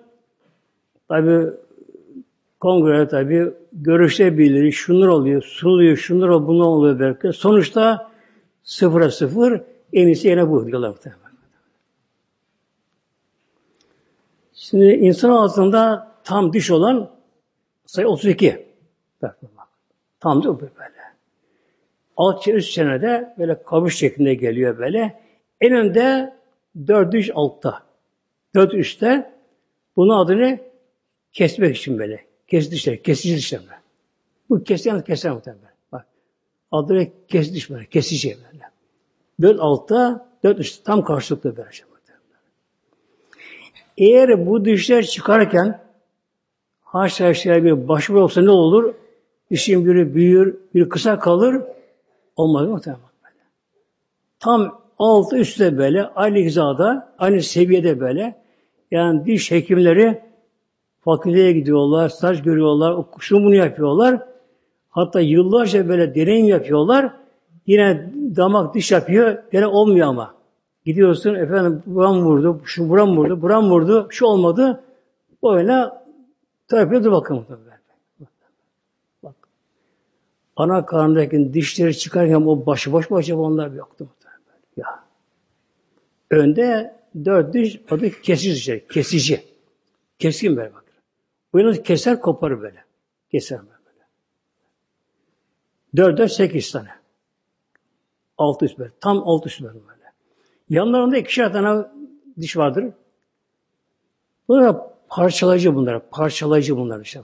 Tabi kongre tabi görüşte birileri şunlar oluyor, sunuluyor, şunlar oluyor, bunlar oluyor belki. Sonuçta sıfıra sıfır en iyisi yine bu diyorlar. Şimdi insan ağzında tam diş olan sayı 32. Bak, bak. Tam da böyle. Alt üst senede böyle kavuş şeklinde geliyor böyle. En önde dört diş altta. Dört üstte. Bunun adını kesmek için böyle. Kes dişler, kesici dişler. Bu kesici keser muhtemelen. Bak. Adını kes diş böyle, kesici böyle. Dört altta, dört üstte tam karşılıklı böyle. Şey Eğer bu dişler çıkarken haşa haşa bir başvuru olsa ne olur? Dişin biri büyür, bir kısa kalır. Olmaz böyle. Tam altı üstte böyle, aynı hizada, aynı seviyede böyle. Yani diş hekimleri fakülteye gidiyorlar, staj görüyorlar, şunu bunu yapıyorlar. Hatta yıllarca böyle deneyim yapıyorlar. Yine damak diş yapıyor, gene olmuyor ama. Gidiyorsun, efendim buram vurdu, şu buram vurdu, buram vurdu, şu olmadı. Böyle terapiye dur bakalım. Bak. Ana karnındaki dişleri çıkarken o başı boş mu acaba onlar yoktu. Ya. Önde dört diş adı kesici şey, kesici. Keskin böyle bak. Bu yalnız keser koparır böyle. Keser böyle. Dört dört sekiz tane. Altı üst böyle. Tam altı üst böyle. Yanlarında ikişer tane diş vardır. Bunlar parçalayıcı bunlar. Parçalayıcı bunlar işte.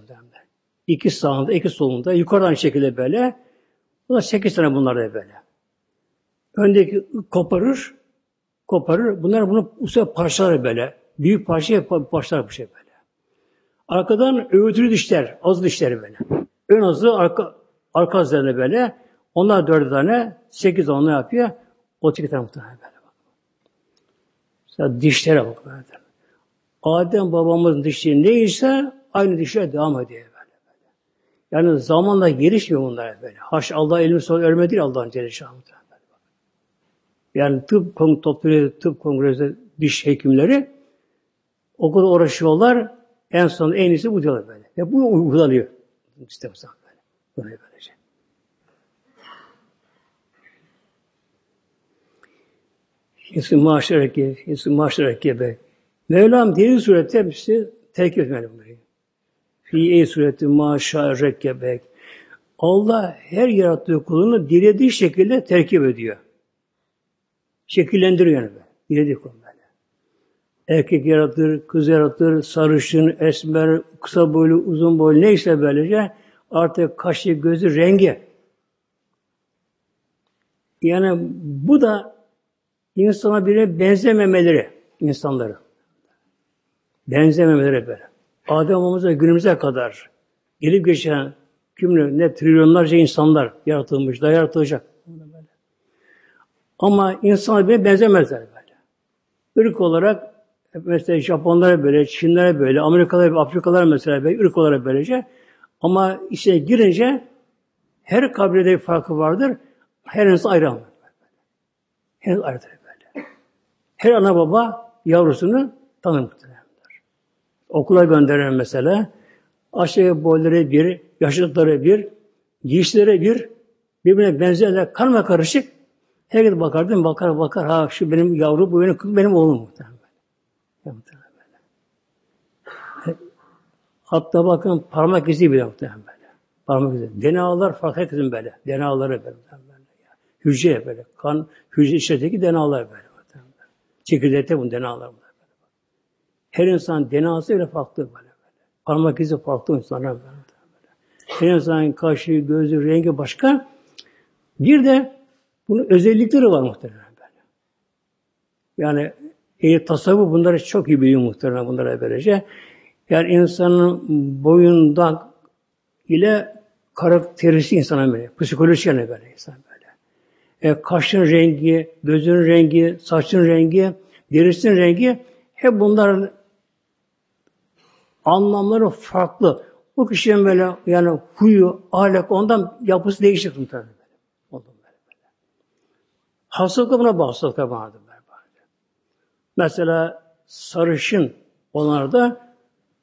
İki sağında, iki solunda. Yukarıdan şekilde böyle. Bu da sekiz tane bunlar da böyle. Öndeki koparır, koparır. Bunlar bunu bu parçalar böyle. Büyük parça parçalar bu şey böyle. Arkadan öğütülü dişler, az dişleri böyle. Ön azı arka, arka üzerine böyle. Onlar dört tane, sekiz tane yapıyor. O tane muhtemelen böyle. Mesela dişlere bak böyle. Adem babamızın dişleri neyse aynı dişler devam ediyor böyle. Yani zamanla gelişmiyor bunlar böyle. Haş Allah elimi sonra örme değil Allah'ın Celle Yani tıp topluyor, tıp kongresi diş hekimleri o kadar uğraşıyorlar. En son en iyisi bu diyorlar böyle. Ve bu uygulanıyor. İstemezsen böyle. Böyle böylece. Yesu maaşlar gibi, Yesu maaşlar gibi. Mevlam diri surette bizi terk etmeli bunları. Fi ey sureti maşa rekkebek. Allah her yarattığı kulunu dilediği şekilde terkip ediyor. Şekillendiriyor yani. Dilediği kulunu böyle. Erkek yaratır, kız yaratır, sarışın, esmer, kısa boylu, uzun boylu neyse böylece artık kaşı, gözü, rengi. Yani bu da insana birine benzememeleri insanları. Benzememeleri böyle. Adem babamıza günümüze kadar gelip geçen kümle ne trilyonlarca insanlar yaratılmış, da yaratılacak. Ama insanlar bile benzemezler böyle. Irk olarak mesela Japonlara böyle, Çinlere böyle, Amerikalılar, Afrikalılar mesela böyle, ırk olarak böylece. Ama işe girince her kabilede bir farkı vardır. Her insan ayrı. Her ayrıdır böyle. Her ana baba yavrusunu tanır. Okula gönderen mesela aşağı boyları bir, yaşlıkları bir, giysileri bir, birbirine benzerler, karma karışık. Herkes bakar değil mi? Bakar bakar. Ha şu benim yavru, bu benim benim oğlum muhtemelen. Muhtemelen. Hatta bakın parmak izi bile muhtemelen böyle. Parmak izi. DNA'lar farklı herkesin böyle. DNA'ları böyle. Hücre böyle. Kan, hücre içerideki DNA'lar böyle. Çekirdekte bu DNA'lar. Her insan DNA'sı öyle farklı böyle. böyle. Parmak izi farklı insanlar böyle. Her insanın kaşı, gözü, rengi başka. Bir de bunun özellikleri var muhtemelen böyle. Yani e, tasavvuf bunları çok iyi biliyor muhtemelen bunlara böylece. Yani insanın boyundan ile karakterisi insana böyle. Psikolojisi yani böyle insan böyle. E, kaşın rengi, gözün rengi, saçın rengi, derisinin rengi hep bunların anlamları farklı. Bu kişinin böyle yani huyu, ahlak ondan yapısı değişir muhtemelen. Ondan böyle böyle. Hastalıkla buna bağlı. Böyle. Mesela sarışın onlarda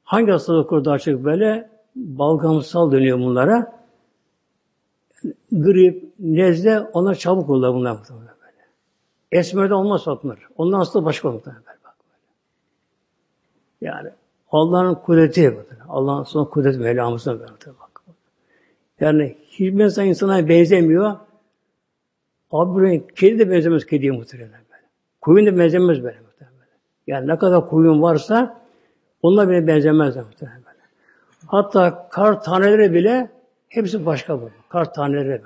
hangi hastalık daha çok böyle balgamsal dönüyor bunlara. Grip, nezle onlar çabuk olur bunlar böyle. Esmerde olmaz bunlar. Ondan hasta başka olur böyle. Yani Allah'ın kudreti. Allah'ın son kudreti Mevlamızın böyle bak. Yani hiçbir insan insana benzemiyor. Abi kedi de benzemez kediye muhtemelen böyle. Koyun da benzemez böyle muhtemelen. Yani ne kadar koyun varsa onlar bile benzemez muhtemelen böyle. Hatta kar taneleri bile hepsi başka bu. Kar taneleri böyle.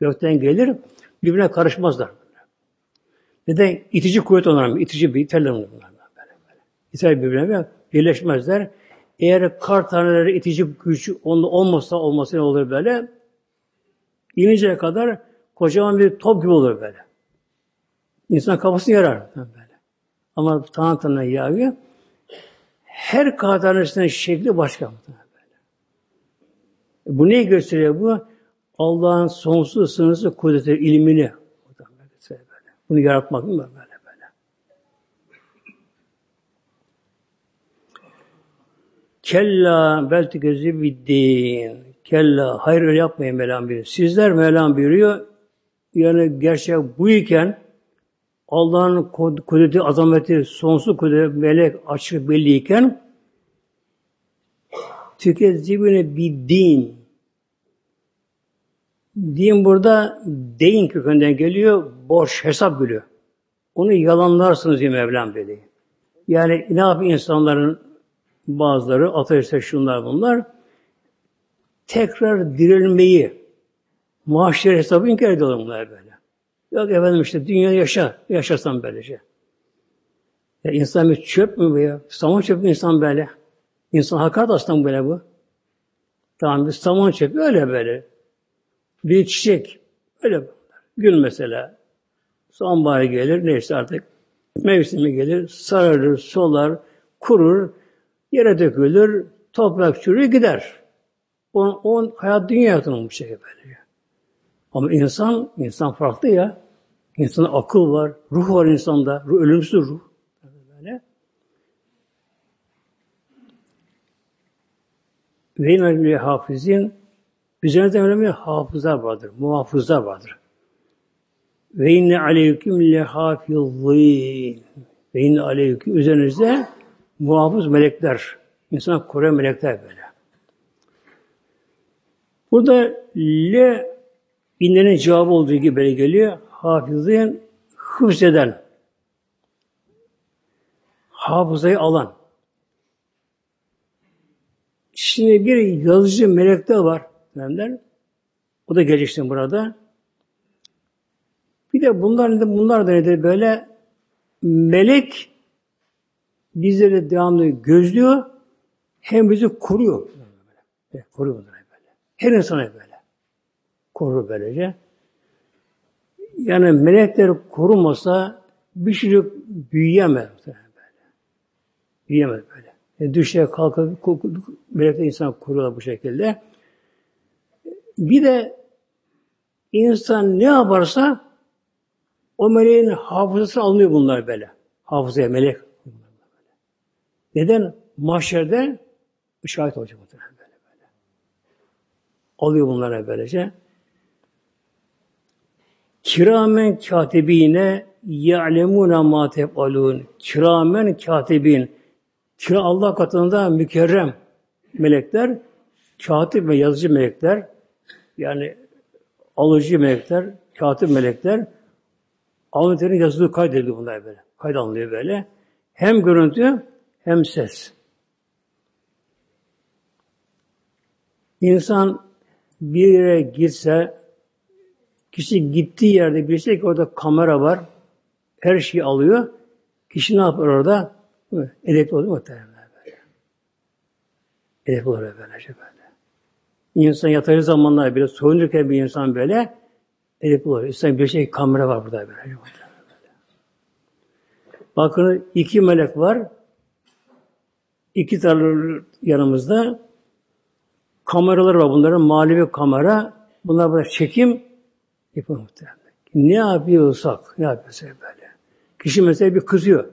Gökten gelir, birbirine karışmazlar. Neden? İtici kuvvet onlar, itici bir iterler bunlar. Böyle, böyle. İter birbirine birleşmezler. Eğer kar taneleri itici güç olmasa olması ne olur böyle? İninceye kadar kocaman bir top gibi olur böyle. İnsan kafasını yarar böyle. Ama tane tane yağıyor. Her kar tanesinin şekli başka. Böyle. Bu neyi gösteriyor bu? Allah'ın sonsuz sınırsız kudreti, ilmini. Bunu yaratmak mı böyle? Kella bel tükezi biddin. Kella hayır öyle yapmayın Mevlam buyuruyor. Sizler Mevlam buyuruyor. Yani gerçek bu iken Allah'ın kudreti, azameti, sonsuz kudreti, melek açık belliyken tükezzibine bir din. Din burada deyin kökünden geliyor, borç, hesap gülüyor. Onu yalanlarsınız diye Mevlam dedi. Yani ne yapıyor insanların bazıları ateistler şunlar bunlar tekrar dirilmeyi maaşları hesabı inkar ediyorlar bunlar böyle. Yok efendim işte dünya yaşa, yaşasan böylece. Ya insan bir çöp mü bu ya? Saman çöp mü insan böyle? İnsan hakaret aslında böyle bu. Tamam bir saman çöpü öyle böyle. Bir çiçek öyle bunlar. Gül mesela. Sonbahar gelir neyse artık mevsimi gelir, sararır, solar, kurur, Yere dökülür, toprak çürür gider. On, on hayat dünya yaratılmış şey böyle. Ama insan, insan farklı ya. İnsanda akıl var, ruh var insanda. Ruh, ölümsüz ruh. Böyle. Ve inne hafizin üzerinde önemli hafızlar vardır, muhafızlar vardır. Ve inne aleyküm le hafizin. Ve aleyküm üzerinizde muhafız melekler, insan koruyan melekler böyle. Burada le inlerin cevabı olduğu gibi böyle geliyor. Hafızın hıfz eden, hafızayı alan. Şimdi bir yazıcı melekler var. Efendiler. O da gelecek burada. Bir de bunlar bunlar da nedir böyle melek bizleri devamlı gözlüyor, hem bizi koruyor. Böyle, koruyor böyle. Her insana böyle. Korur böylece. Yani melekler korumasa bir şey büyüyemez. Böyle. Büyüyemez böyle. Yani düşe kalkıp melekler insan koruyorlar bu şekilde. Bir de insan ne yaparsa o meleğin hafızası alınıyor bunlar böyle. Hafızaya melek. Neden? Mahşerde şahit olacak muhtemelen böyle böyle. Alıyor bunlara böylece. Kiramen katibine ya'lemune ma tef'alun. Kiramen katibin. Kira Allah katında mükerrem melekler, katip ve yazıcı melekler, yani alıcı melekler, katip melekler, Alnıterin yazılı kaydediliyor bunlar böyle. Kayıt alınıyor böyle. Hem görüntü hem ses. İnsan bir yere gitse, kişi gittiği yerde bilse ki orada kamera var, her şeyi alıyor. Kişi ne yapar orada? Edepli olur muhtemelen böyle. Edepli olur böyle. İnsan yatağı zamanlar bile soyunurken bir insan böyle edepli olur. İnsan bir şey kamera var burada böyle. Bakın iki melek var. İki tane yanımızda kameralar var bunların. Manevi kamera. Bunlar böyle çekim yapıyor muhtemelen. Ne yapıyorsak, ne yapıyorsak böyle. Kişi mesela bir kızıyor.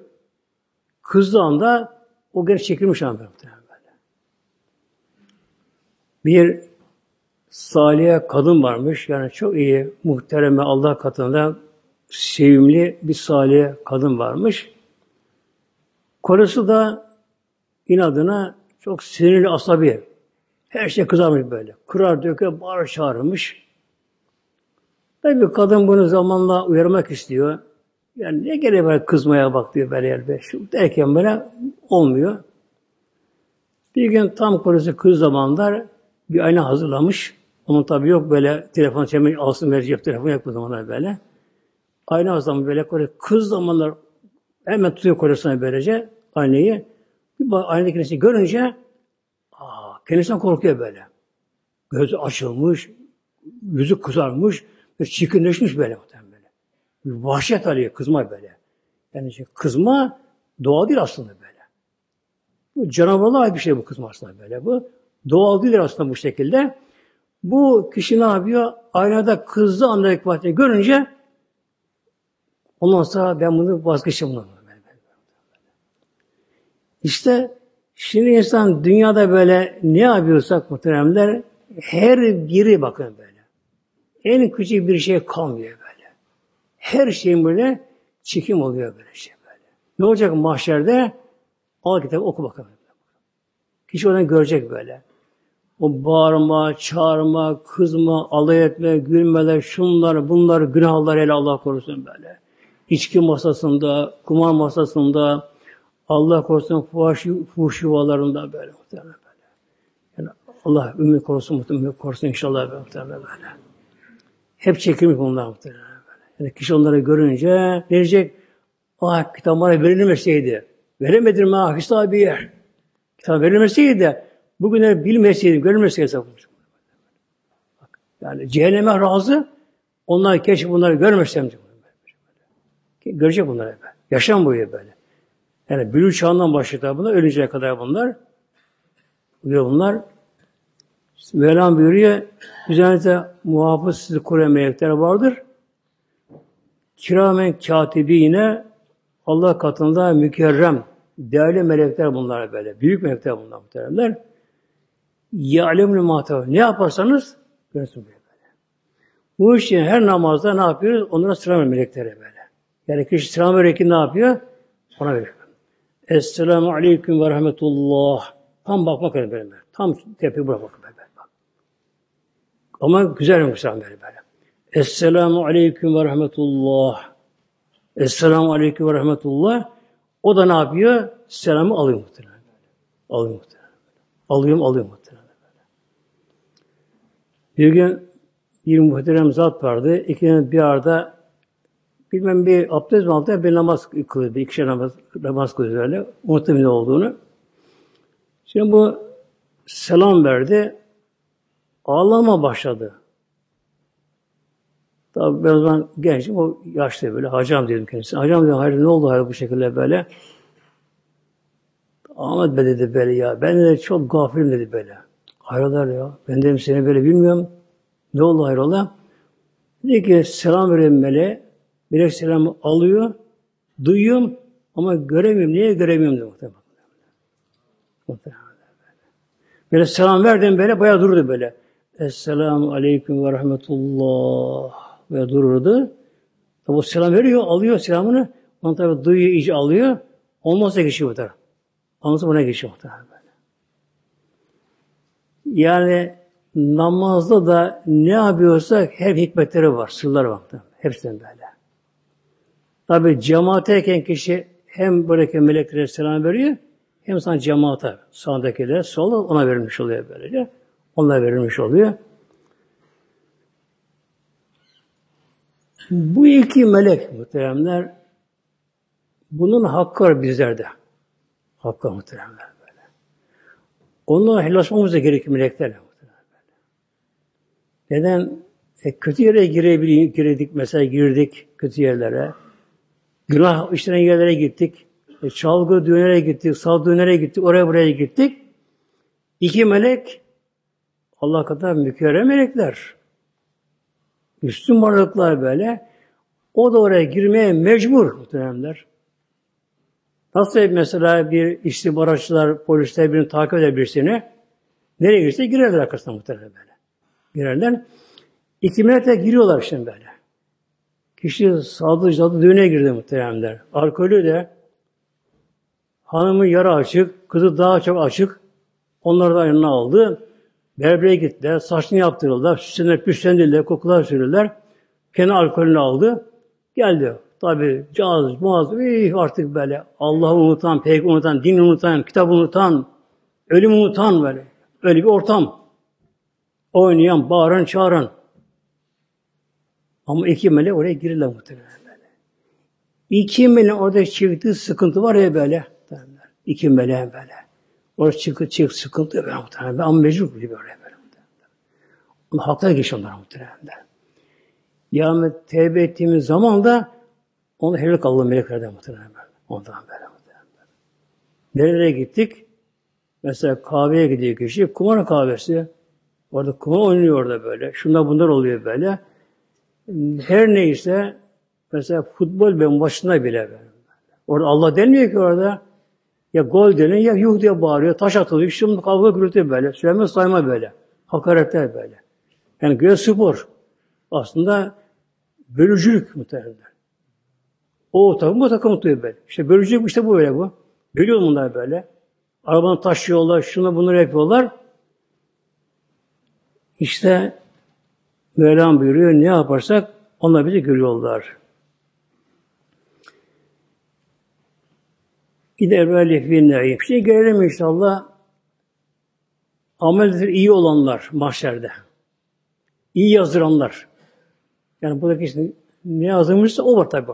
Kızdığı anda o geri çekilmiş an böyle. Bir salih kadın varmış. Yani çok iyi, muhtereme Allah katında sevimli bir salih kadın varmış. Korusu da inadına çok sinirli asabi. Her şey kızarmış böyle. Kırar döker, bağır çağırmış. Tabi kadın bunu zamanla uyarmak istiyor. Yani ne gerek var kızmaya bak diyor böyle yerde. Şu derken böyle olmuyor. Bir gün tam korusu kız zamanlar bir ayna hazırlamış. Onun tabi yok böyle telefon çekmek alsın verecek telefon yok bu zamanlar böyle. Ayna hazırlamış böyle kore. Kız zamanlar hemen tutuyor koresine böylece aynayı. Bir aynadaki kendisi görünce aa, kendisinden korkuyor böyle. Gözü açılmış, yüzü kızarmış çirkinleşmiş böyle böyle. Bir vahşet alıyor, kızma böyle. Yani şey, kızma doğal değil aslında böyle. Bu canavarlığa bir şey bu kızma aslında böyle bu. Doğal değil aslında bu şekilde. Bu kişi ne yapıyor? Aynada kızdı vaktini görünce ondan sonra ben bunu vazgeçeceğim bunu. İşte şimdi insan dünyada böyle ne yapıyorsak muhteremler her biri bakın böyle. En küçük bir şey kalmıyor böyle. Her şeyin böyle çekim oluyor böyle şey böyle. Ne olacak mahşerde? Al kitabı oku bakalım. Kişi oradan görecek böyle. O bağırma, çağırma, kızma, alay etme, gülmeler, şunlar, bunlar, günahlar hele Allah korusun böyle. İçki masasında, kumar masasında, Allah korusun fuhuş, fuhuş yuvalarında böyle muhtemelen böyle. Yani Allah ümmet korusun muhtemelen korusun inşallah böyle muhtemelen böyle. Hep çekilmiş bunlar muhtemelen böyle. Yani kişi onları görünce diyecek, ah kitap bana verilmeseydi, veremedim ha hisabiye. Kitap verilmeseydi de bugünleri bilmeseydim, görülmeseydi Bak, yani cehenneme razı, onlar keşke bunları görmesem Görecek bunları. Yaşam boyu böyle. Yani bülü çağından başlıyor bunlar, ölünceye kadar bunlar. Diyor bunlar. Mevlam buyuruyor, üzerinde muhafız sizi koruyan melekler vardır. Kiramen katibi yine Allah katında mükerrem, değerli melekler bunlar böyle. Büyük melekler bunlar muhteremler. Ya'lemül muhtemel. Ne yaparsanız görürsün böyle. Bu için her namazda ne yapıyoruz? Onlara sıra melekleri böyle. Yani kişi sıra meleki ne yapıyor? Ona veriyor. Esselamu Aleyküm ve Rahmetullah. Tam bak bakın böyle. Tam tepe bırak bakın böyle. Bak. Ama güzel bir selam böyle böyle. Esselamu Aleyküm ve Rahmetullah. Esselamu Aleyküm ve Rahmetullah. O da ne yapıyor? Selamı alıyor muhtemelen. Alıyor muhtemelen. Alıyorum, alıyorum muhtemelen. Bir gün bir muhterem zat vardı. İkinin bir arada bilmem bir abdest mi aldı, bir namaz kılıyor, bir ikişer namaz, namaz kılıyor öyle. Muhtemelen olduğunu. Şimdi bu selam verdi. Ağlama başladı. Tabii ben o zaman gençim, o yaşlı böyle. Hacam dedim kendisine. Hacam dedim, hayır ne oldu hayır bu şekilde böyle. Ahmet Bey dedi böyle ya. Ben de çok gafilim dedi böyle. Hayrolar ya. Ben dedim seni böyle bilmiyorum. Ne oldu hayrola? Dedi ki selam vereyim meleğe. Melek selamı alıyor. Duyuyorum ama göremiyorum. Niye göremiyorum diyor muhtemelen. Böyle. Böyle selam verdim böyle bayağı durdu böyle. Esselamu aleyküm ve rahmetullah ve dururdu. Tabi selam veriyor, alıyor selamını. Onu tabi duyuyor, iyice alıyor. Olmazsa geçiyor bu tarafa. Olmazsa buna geçiyor muhtemelen böyle. Yani namazda da ne yapıyorsak hep hikmetleri var, sırları var. Hepsinden böyle. Tabi cemaatteyken kişi hem böyle meleklere selam veriyor, hem sana cemaate, sağdakilere, solda ona verilmiş oluyor böylece. Ona verilmiş oluyor. Bu iki melek muhteremler bunun hakkı var bizlerde. Hakkı muhteremler böyle. Onunla helallaşmamız da gerekir meleklerle. Neden? E, kötü yere girebildik, girdik, mesela girdik kötü yerlere. Günah işlenen yerlere gittik. E, çalgı düğünlere gittik, sal düğünlere gittik, oraya buraya gittik. İki melek Allah kadar mükerrem melekler. Üstün varlıklar böyle. O da oraya girmeye mecbur muhteremler. Nasıl mesela bir istihbaratçılar, polisler birini takip eder birisini, nereye girse girerler arkasına muhtemelen böyle. Girerler. İki melekler giriyorlar şimdi böyle. Kişi sadı cadı düğüne girdi muhteremler. Alkolü de hanımı yara açık, kızı daha çok açık. Onları da yanına aldı. Berbere gittiler, saçını yaptırırlar, süslenir, püslendirdiler, kokular sürürler. Kendi alkolünü aldı, geldi. Tabi caz, muaz, artık böyle Allah'ı unutan, peygamber unutan, din unutan, kitap unutan, ölüm unutan böyle. Öyle bir ortam. Oynayan, bağıran, çağıran. Ama iki melek oraya girirler muhtemelen böyle. İki melek orada çıktığı sıkıntı var ya böyle. İki meleğin böyle. Orada çıkı çık sıkıntı böyle muhtemelen. Ben ama mecbur gibi böyle böyle muhtemelen. Ama haklara geçiyor onlara muhtemelen. Kıyamet tevbe ettiğimiz zaman da onu helak Allah meleklerden muhtemelen. Ondan böyle muhtemelen. Nerelere gittik? Mesela kahveye gidiyor kişi. Kumar kahvesi. Orada kumar oynuyor orada böyle. Şunda bunlar oluyor böyle. Her neyse mesela futbol ben başında bile böyle. Orada Allah denmiyor ki orada. Ya gol deniyor ya yuh diye bağırıyor. Taş atılıyor. Şimdi kavga gürültü böyle. Söyleme sayma böyle. Hakaretler böyle. Yani göğe spor. Aslında bölücülük muhtemelen. O takım bu takım tutuyor böyle. İşte bölücülük işte bu böyle bu. Bölüyor bunlar böyle. Arabanı taşıyorlar, şunu bunları yapıyorlar. İşte Mevlam buyuruyor, ne yaparsak onlar bizi görüyorlar. Gider böyle finne. Bir şey görelim inşallah. Ameldir iyi olanlar mahşerde. İyi yazdıranlar. Yani buradaki işte ne yazılmışsa o var tabi.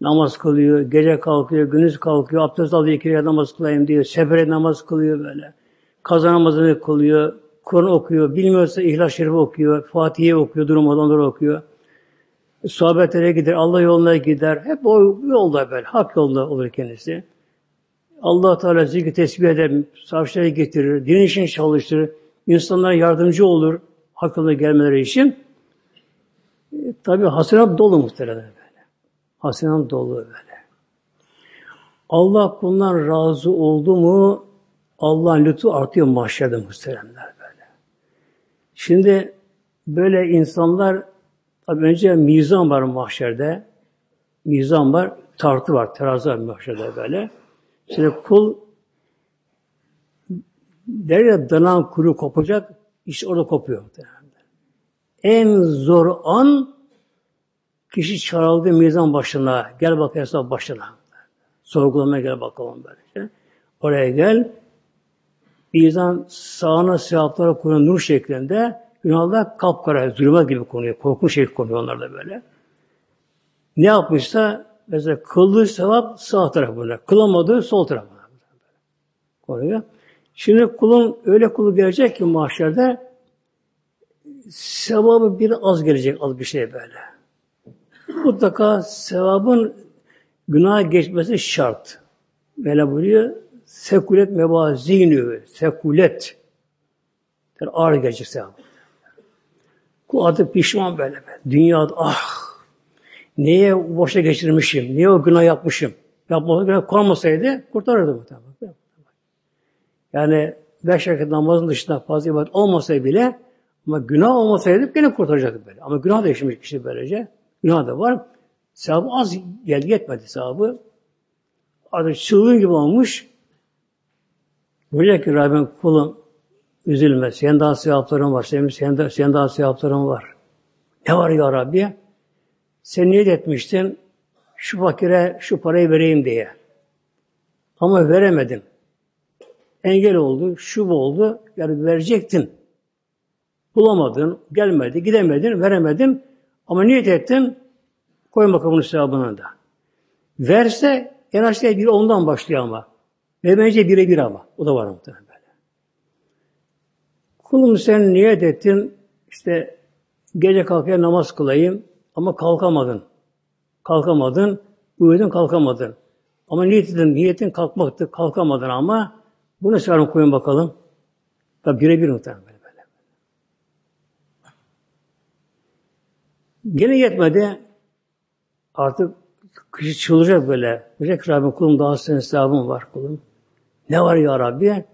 Namaz kılıyor, gece kalkıyor, gündüz kalkıyor, abdest alıyor, iki namaz kılayım diyor, sefere namaz kılıyor böyle. Kaza namazını kılıyor, Kur'an okuyor, bilmiyorsa İhlas Şerif okuyor, Fatiha okuyor, durmadan onları okuyor. Sohbetlere gider, Allah yoluna gider. Hep o yolda böyle, hak yolda olur kendisi. Allah Teala zikri tesbih eder, savaşlara getirir, din için çalıştırır, insanlara yardımcı olur, hak yoluna gelmeleri için. E, tabi hasenat dolu muhtemelen böyle. Hasenat dolu böyle. Allah bundan razı oldu mu Allah'ın lütfu artıyor mahşerde muhteremler. Şimdi böyle insanlar tabi önce mizan var mahşerde. Mizan var, tartı var, terazi var mahşerde böyle. Şimdi kul der ya danan kuru kopacak, işte orada kopuyor. En zor an kişi çağrıldı mizan başına. Gel bak hesap başına. Sorgulamaya gel bakalım böyle. Oraya gel. Mizan sağına sevaplara konuyor nur şeklinde. Günahlar kapkara, zulümat gibi konuyor. Korkunç şey konuyor onlar da böyle. Ne yapmışsa mesela kıldığı sevap sağ tarafına, kılamadığı sol tarafına konuyor. Şimdi kulun öyle kulu gelecek ki mahşerde sevabı bir az gelecek az bir şey böyle. Mutlaka sevabın günah geçmesi şart. Böyle buyuruyor. Sekulet mebazinü. Sekulet. Yani ağır gelecek sevabı. Kul pişman böyle. Dünyada ah neye boşa geçirmişim, niye o günah yapmışım. Yapmadığı günah kalmasaydı kurtarırdı tabi. Yani beş vakit namazın dışında fazla ibadet olmasaydı bile ama günah olmasaydı gene kurtaracaktı böyle. Ama günah da yaşamış kişi böylece. Günah da var. Sevabı az geldi, yetmedi sevabı. Artık çılgın gibi olmuş. Böyle ki Rabbim kulum üzülme. Senin daha sevapların var. Senin, senin, daha, senin daha sevapların var. Ne var ya Rabbi? Sen niyet etmiştin şu fakire şu parayı vereyim diye. Ama veremedin. Engel oldu, şu bu oldu. Yani verecektin. Bulamadın, gelmedi, gidemedin, veremedin. Ama niyet ettin, koy makamının sevabını da. Verse en aşağıya bir ondan başlıyor ama. Ve bence bire bir ama. O da var muhtemelen böyle. Kulum sen niyet ettin, işte gece kalkaya namaz kılayım ama kalkamadın. Kalkamadın, uyudun kalkamadın. Ama niyetin, niyetin kalkmaktı, kalkamadın ama bunu sarın koyun bakalım. Tabi birebir muhtemelen böyle, böyle. Gene yetmedi. Artık kişi çıldıracak böyle. Diyecek Rabbim kulum daha senin hesabın var kulum. Ne var ya Rabbi?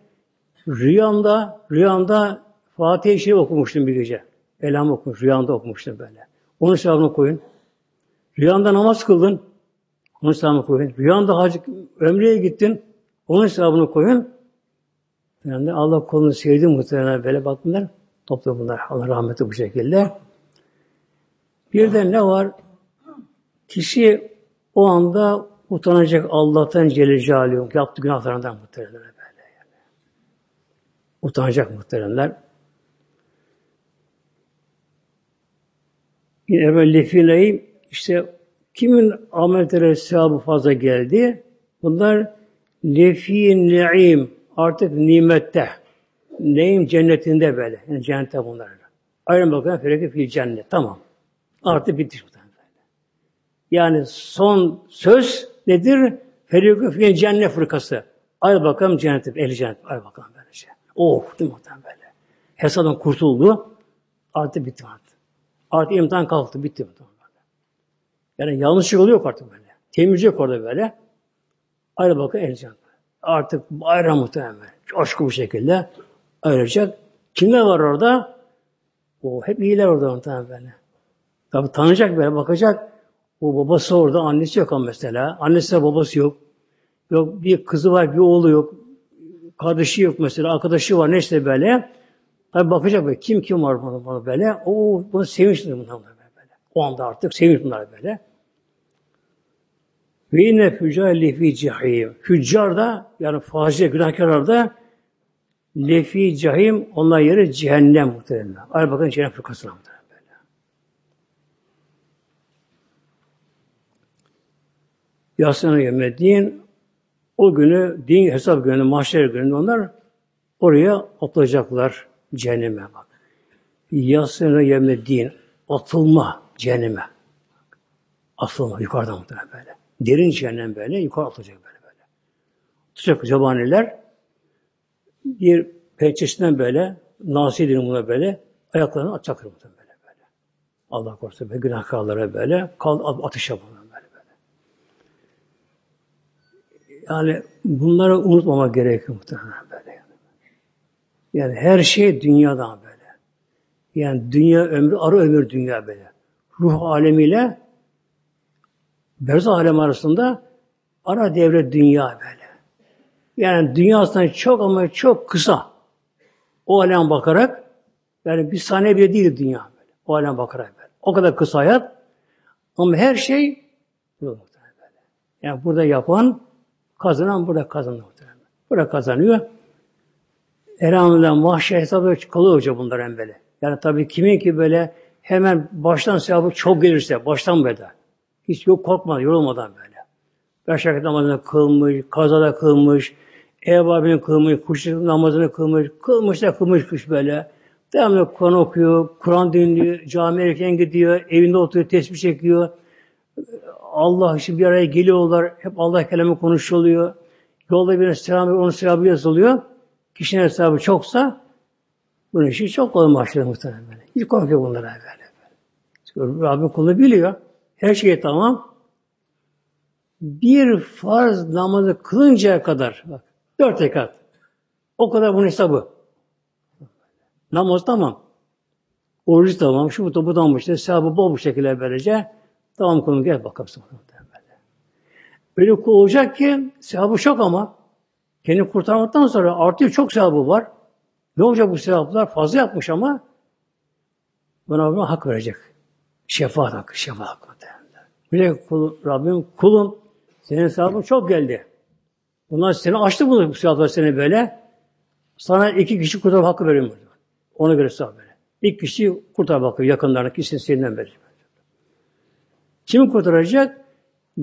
Rüyamda, rüyamda Fatih-i Şerif okumuştum bir gece. Elham okumuş, rüyamda okumuştum böyle. Onun hesabını koyun. Rüyanda namaz kıldın. Onun hesabını koyun. Rüyanda hacı, ömreye gittin. Onun hesabını koyun. Yani Allah kolunu sevdi muhtemelen böyle bak. Topla bunlar. Allah rahmeti bu şekilde. Bir de ne var? Kişi o anda utanacak Allah'tan Celle Celaluhu. Yaptığı günahlarından muhtemelen böyle. Yani. Utanacak muhteremler. Yine evvel lefileyi işte kimin amelleri sevabı fazla geldi? Bunlar lefi ne'im artık nimette. Neyim cennetinde böyle. Yani cennette bunlar. Ayrım bakın fereki fil cennet. Tamam. Artık bitti. Yani son söz nedir? Fereki fil cennet fırkası. Ay bakalım cennete, ehli cennet. Ay bakalım böyle şey. Oh, değil mi böyle? Hesaptan kurtuldu. Artık bitti artık. Artık imtihan kalktı, bitti. Yani yanlışlık oluyor artık böyle. Temizlik orada böyle. Ayrı bakın erecek. Artık bayram muhtemelen. Coşku bu şekilde ayıracak. Kimler var orada? O hep iyiler orada muhtemelen böyle. Tabi tanıyacak böyle bakacak. O babası orada, annesi yok mesela. Annesi babası yok. Yok bir kızı var, bir oğlu yok. Kardeşi yok mesela, arkadaşı var, neyse böyle. Tabi bakacak böyle, kim kim var burada böyle. O bunu sevinçli bunlar böyle. O anda artık sevinç bunlar böyle. Ve yine füccar lefi cehim. Füccar da yani facia günahkarlar da lefi cehim onlar yeri cehennem muhtemelen. Ay bakın cehennem fırkasına muhtemelen. Yasına yemediğin o günü, din hesap günü, mahşer günü onlar oraya atılacaklar cehenneme bak. Yasına yemediğin atılma cehenneme. Atılma yukarıdan muhtemelen böyle. Derin cehennem böyle yukarı atacak böyle böyle. Tutacak zabaniler bir pençesinden böyle nasi buna böyle ayaklarını atacak böyle böyle. Allah korusun günahkarlara böyle kal atışa buna böyle böyle. Yani bunları unutmamak gerekiyor muhtemelen böyle. Yani. her şey dünyadan böyle. Yani dünya ömrü, arı ömür dünya böyle. Ruh alemiyle Berzah alem arasında ara devre dünya böyle. Yani dünyasından çok ama çok kısa. O alem bakarak yani bir saniye bile değil dünya böyle. O alem bakarak böyle. O kadar kısa hayat ama her şey. Yani burada yapan kazanan burada kazanıyor. Burada kazanıyor. Elhamdülillah mahşer hesabı kalıyor hoca bunlar en böyle. Yani tabii kimin ki böyle hemen baştan sevabı çok gelirse, baştan böyle. Hiç yok korkmadan, yorulmadan böyle. Beş vakit namazını kılmış, kazada kılmış, ev babini kılmış, kuşluk namazını kılmış, kılmış da kılmış kış böyle. Devamlı Kur'an okuyor, Kur'an dinliyor, camiye erken gidiyor, evinde oturuyor, tesbih çekiyor. Allah için bir araya geliyorlar, hep Allah kelamı konuşuluyor. Yolda birine selam onun selamı yazılıyor. Kişinin hesabı çoksa bunun işi çok kolay mahşede muhtemelen. Hiç korkuyor bunlara böyle. Çünkü Rabbim kulu biliyor. Her şey tamam. Bir farz namazı kılıncaya kadar, bak, dört rekat. O kadar bunun hesabı. Namaz tamam. Oruç tamam, şu bu bu tamam işte, sevabı bol bu şekilde böylece. Tamam konu gel bakalım. Öyle olacak ki sevabı çok ama kendini kurtarmaktan sonra artıyor çok sevabı var. Ne olacak bu sevaplar? Fazla yapmış ama buna buna hak verecek. Şefaat hakkı, şefaat hakkı. Bile kul, Rabbim kulum senin sevabın çok geldi. Bunlar seni açtı bunu bu sevaplar seni böyle. Sana iki kişi kurtarma hakkı veriyorum. Ona göre sevap böyle. İlk kişi kurtar bakıyor yakınlarına kişinin seninden verecek. Kimi kurtaracak?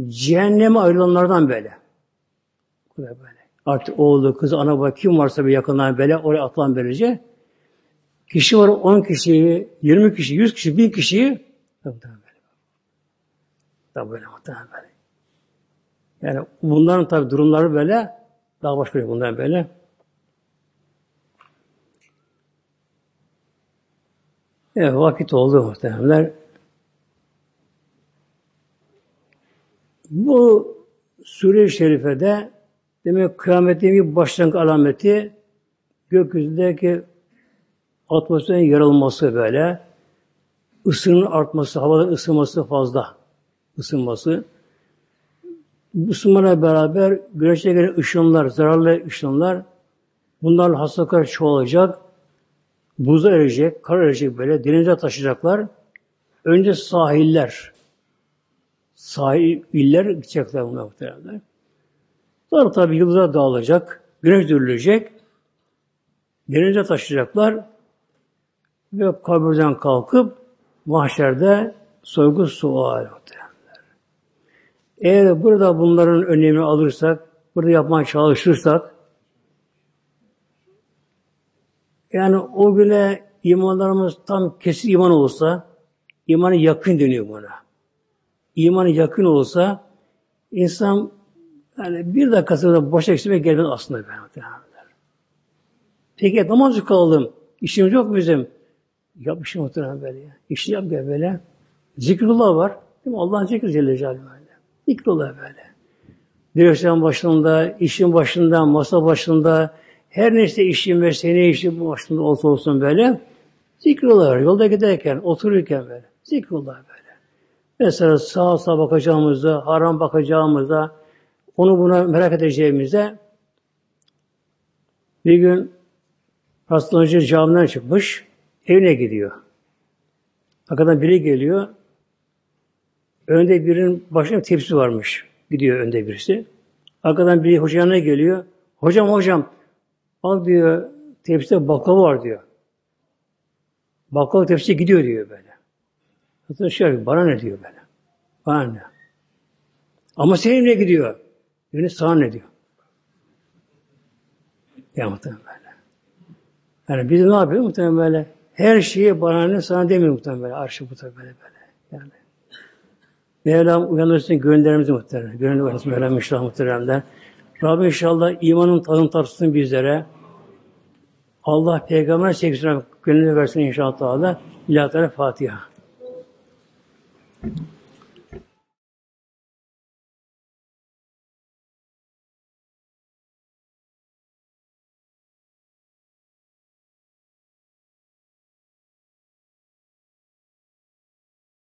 Cehenneme ayrılanlardan böyle. Böyle. Artık oğlu, kızı, ana baba kim varsa bir yakınlar böyle oraya atılan böylece. Kişi var 10 kişiyi, 20 kişi, 100 kişi, 1000 kişiyi tabi böyle. Muhtemelen böyle. Yani bunların tabi durumları böyle daha başka bir bundan böyle. Evet vakit oldu muhtemelenler. Bu Sure-i Şerife'de demek kıyametin bir başlangıç alameti gökyüzündeki atmosferin yarılması böyle ısının artması, havaların ısınması fazla ısınması. Bu ısınmayla beraber güneşe gelen ışınlar, zararlı ışınlar bunlarla hastalıklar çoğalacak. Buza erecek, kar erecek böyle, denize taşıyacaklar. Önce sahiller, sahil iller gidecekler bunlar muhtemelen. Sonra tabi yıldızlar dağılacak, güneş dürülecek, denize taşıyacaklar ve kabirden kalkıp mahşerde sorgu sual muhtemelenler. Eğer burada bunların önemini alırsak, burada yapmaya çalışırsak, yani o güne imanlarımız tam kesin iman olsa, imanı yakın deniyor buna imanı yakın olsa insan yani bir dakikasında boşa geçirmeye gelmez aslında. Peki namazı kalalım. İşimiz yok bizim. Yap işi muhtemelen böyle ya. İşi yap gel böyle. Zikrullah var. Değil mi? Allah'ın zikri Celle Celaluhu böyle. Zikrullah böyle. Direksiyon başında, işin başında, masa başında, her neyse işin ve sene işin başında olsa olsun böyle. Zikrullah var. Yolda giderken, otururken böyle. Zikrullah böyle. Mesela sağa sağa bakacağımızda, haram bakacağımızda, onu buna merak edeceğimizde bir gün hastalanıcı camiden çıkmış, evine gidiyor. Arkadan biri geliyor, önde birinin başına bir tepsi varmış. Gidiyor önde birisi. Arkadan biri hoca yanına geliyor. Hocam hocam, al diyor, tepside baklava var diyor. Baklava tepsi gidiyor diyor böyle. Hatta şey bana ne diyor böyle. Bana ne? Ama senin ne gidiyor? Yani sana ne diyor? Ya muhtemelen. Yani biz ne yapıyoruz muhtemelen böyle? Her şeyi bana ne sana demiyor muhtemelen böyle. Arşı tabi böyle. Yani. Mevlam uyanırsın gönderimizi muhtemelen. Gönül uyanırsın Mevlam inşallah muhteremler. Rabbim inşallah imanın tadını tartsın bizlere. Allah peygamber sevgisine gönlünü versin inşallah. İlahi Fatiha. Thank you.